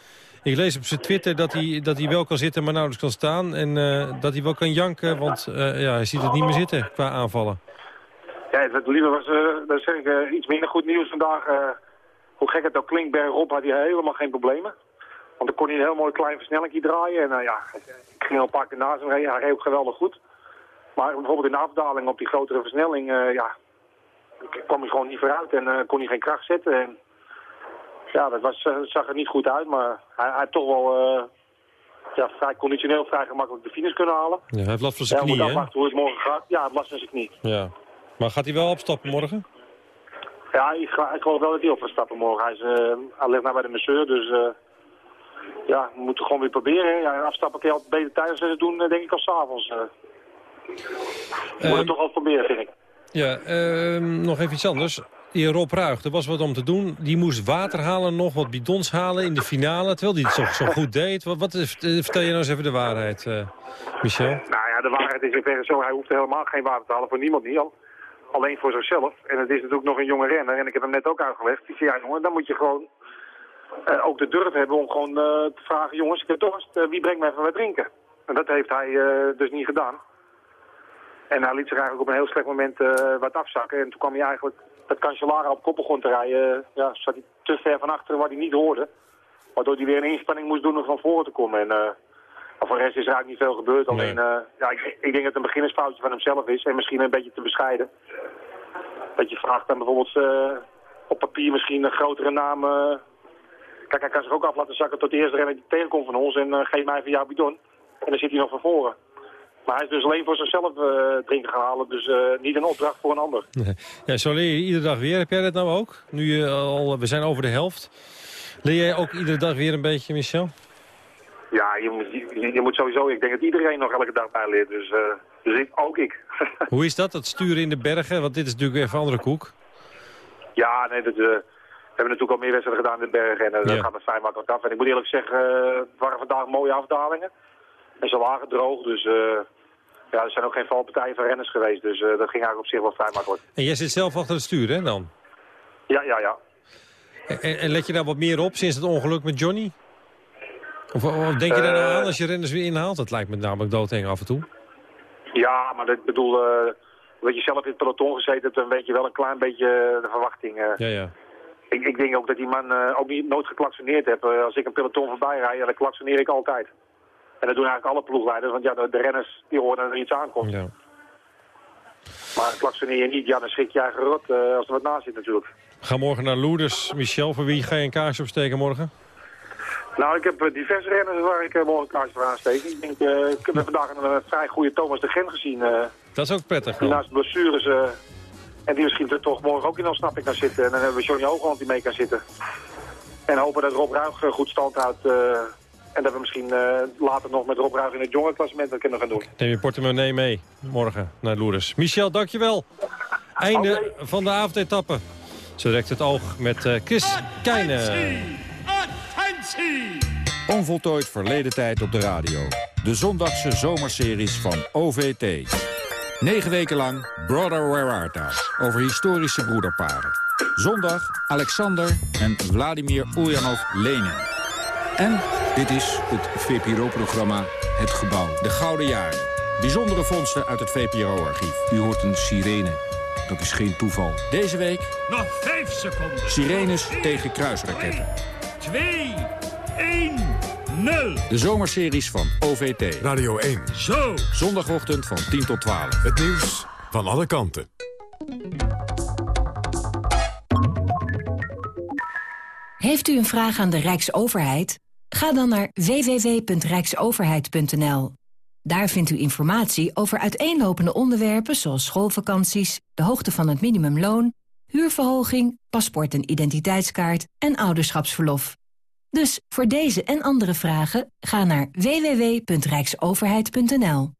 Ik lees op zijn Twitter dat hij, dat hij wel kan zitten, maar nauwelijks kan staan. En eh, dat hij wel kan janken, want eh, ja, hij ziet het niet meer zitten qua aanvallen. Ja, het was, eh dat zeg ik, eh, iets minder goed nieuws vandaag. Hoe gek het ook klinkt, bergop had hij helemaal geen problemen. Want dan kon hij een heel mooi klein versnellingje draaien. En eh, ja, ik ging al een paar keer naast hem rijden. Hij reed ook geweldig goed. Maar bijvoorbeeld in de afdaling op die grotere versnelling, eh, ja, kwam hij gewoon niet vooruit en eh, kon hij geen kracht zetten. En, ja, dat, was, eh, zag er niet goed uit, maar hij, had toch wel ja, vrij conditioneel vrij gemakkelijk de finish kunnen halen. Ja, hij heeft last van zijn knie, hè? afwachten hoe het morgen gaat. Ja, last van zijn knie. Ja. Maar gaat hij wel opstappen morgen? Ja, ik, ik geloof wel dat hij op gaat stappen morgen. Hij, is, eh, hij ligt nou bij de masseur, dus eh, ja, we moeten gewoon weer proberen. Ja, afstappen kun je altijd beter tijdens het doen, eh, denk ik, als s'avonds. eh. Moet het toch wel proberen, vind ik. Ja, ehm, nog even iets anders. Die Rob Ruig, er was wat om te doen. Die moest water halen, nog wat bidons halen in de finale... terwijl hij het zo, zo goed deed. Wat, wat, is- eh, vertel je nou eens even de waarheid, eh, Michel? Nou ja, de waarheid is in verre zo. Hij hoeft helemaal geen water te halen voor niemand niet. Al, alleen voor zichzelf. En het is natuurlijk nog een jonge renner. En ik heb hem net ook uitgelegd. Ik zei, ja jongen, dan moet je gewoon eh, ook de durf hebben om gewoon eh, te vragen... jongens, ik heb dorst, eh, wie brengt mij even wat drinken? En dat heeft hij dus niet gedaan. En hij liet zich eigenlijk op een heel slecht moment wat afzakken. En toen kwam hij eigenlijk dat Cancellara op kop begon te rijden. ja, zat hij te ver van achteren waar hij niet hoorde. Waardoor hij weer een inspanning moest doen om van voren te komen. En voor de rest is er eigenlijk niet veel gebeurd. Alleen, eh, ja, ik, ik denk dat het een beginnersfoutje van hemzelf is. En misschien een beetje te bescheiden. Dat je vraagt aan bijvoorbeeld eh, op papier misschien een grotere naam. eh. Kijk, hij kan zich ook af laten zakken tot de eerste renner die tegenkomt van ons. En eh, geef mij even jouw bidon. En dan zit hij nog van voren. Maar hij is dus alleen voor zichzelf drinken gaan halen. Dus niet een opdracht voor een ander. Nee. Ja, zo leer je iedere dag weer. Heb jij dat nou ook? Nu je al, we zijn over de helft. Leer jij ook iedere dag weer een beetje, Michel? Ja, je moet, je, je moet sowieso... Ik denk dat iedereen nog elke dag bijleert. Dus, eh, dus ik, ook ik. *laughs* Hoe is dat, dat sturen in de bergen? Want dit is natuurlijk even andere koek. Ja, nee, dat, eh, we hebben natuurlijk al meer wedstrijden gedaan in de bergen. En dat Ja. gaat er vrij makkelijk af. En ik moet eerlijk zeggen, het waren vandaag mooie afdalingen. En ze lagen droog. Dus ja, er zijn ook geen valpartijen van renners geweest. Dus dat ging eigenlijk op zich wel vrij makkelijk. En jij zit zelf achter het stuur, hè, dan? Ja, ja, ja. En, en let je daar wat meer op sinds het ongeluk met Johnny? Of, of denk je daar nou Eh. aan als je renners weer inhaalt? Dat lijkt me namelijk doodeng af en toe. Ja, maar ik bedoel, eh dat je zelf in het peloton gezeten hebt, dan weet je wel een klein beetje eh, de verwachting. eh. Ja, ja. Ik, ik denk ook dat die man eh, ook niet, nooit geklaksoneerd heeft. Eh, als ik een peloton voorbij rijd, ja, dan klaksoneer ik altijd. En dat doen eigenlijk alle ploegleiders, want ja, de, de renners die horen dat er iets aankomt. Ja. Maar klaksoneer je niet, ja, dan schrik je eigen rot eh, als er wat naast zit natuurlijk. Ga morgen naar Loerders. Michel, voor wie ga je een kaarsje opsteken morgen? Nou, ik heb eh, diverse renners waar ik eh, morgen een kaartje voor aansteek. Ik denk, eh, ik heb vandaag een vrij goede Thomas de Gent gezien. eh, Dat is ook prettig. die naast blessures eh, en die misschien er toch morgen ook in ontsnapping kan zitten. En dan hebben we Johnny Hoogland die mee kan zitten. En hopen dat Rob Ruig goed stand houdt. eh, en dat we misschien eh, later nog met Rob Ruig in het jonge klassement wat kunnen gaan doen. Neem je portemonnee mee morgen naar Loerders. Michel, dankjewel. Einde van de avondetappe. Zo direct het oog met eh, Chris Keijnen. Onvoltooid verleden tijd op de radio. De zondagse zomerseries van OVT. Negen weken lang Brother Where Art Thou? Over historische broederparen. Zondag Alexander en Vladimir Ulyanov Lenin. En dit is het VPRO-programma Het Gebouw. De Gouden Jaren. Bijzondere vondsten uit het VPRO-archief. U hoort een sirene. Dat is geen toeval. Deze week Nog vijf seconden. sirenes tegen kruisraketten. 2, 1, 0. De zomerseries van OVT. Radio 1. Zo. Zondagochtend van 10 tot 12. Het nieuws van alle kanten. Heeft u een vraag aan de Rijksoverheid? Ga dan naar www.rijksoverheid.nl. Daar vindt u informatie over uiteenlopende onderwerpen zoals schoolvakanties, de hoogte van het minimumloon, huurverhoging, paspoort en identiteitskaart en ouderschapsverlof. Dus voor deze en andere vragen ga naar www.rijksoverheid.nl.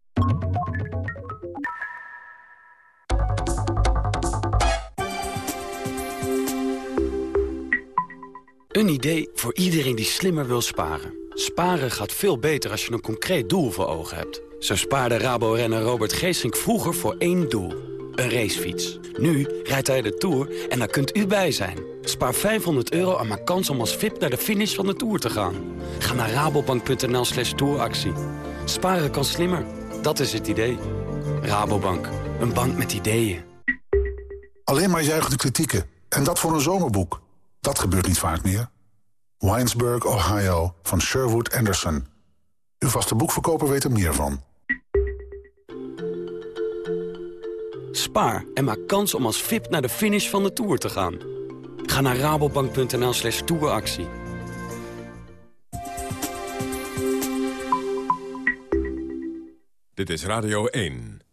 Een idee voor iedereen die slimmer wil sparen. Sparen gaat veel beter als je een concreet doel voor ogen hebt. Zo spaarde Rabo-renner Robert Geesink vroeger voor één doel. Een racefiets. Nu rijdt hij de Tour en daar kunt u bij zijn. Spaar 500 euro en maak kans om als VIP naar de finish van de Tour te gaan. Ga naar rabobank.nl slash touractie. Sparen kan slimmer. Dat is het idee. Rabobank. Een bank met ideeën. Alleen maar juichende kritieken. En dat voor een zomerboek. Dat gebeurt niet vaak meer. Winesburg, Ohio, van Sherwood Anderson. Uw vaste boekverkoper weet er meer van. Spaar en maak kans om als VIP naar de finish van de Tour te gaan. Ga naar rabobank.nl slash touractie. Dit is Radio 1.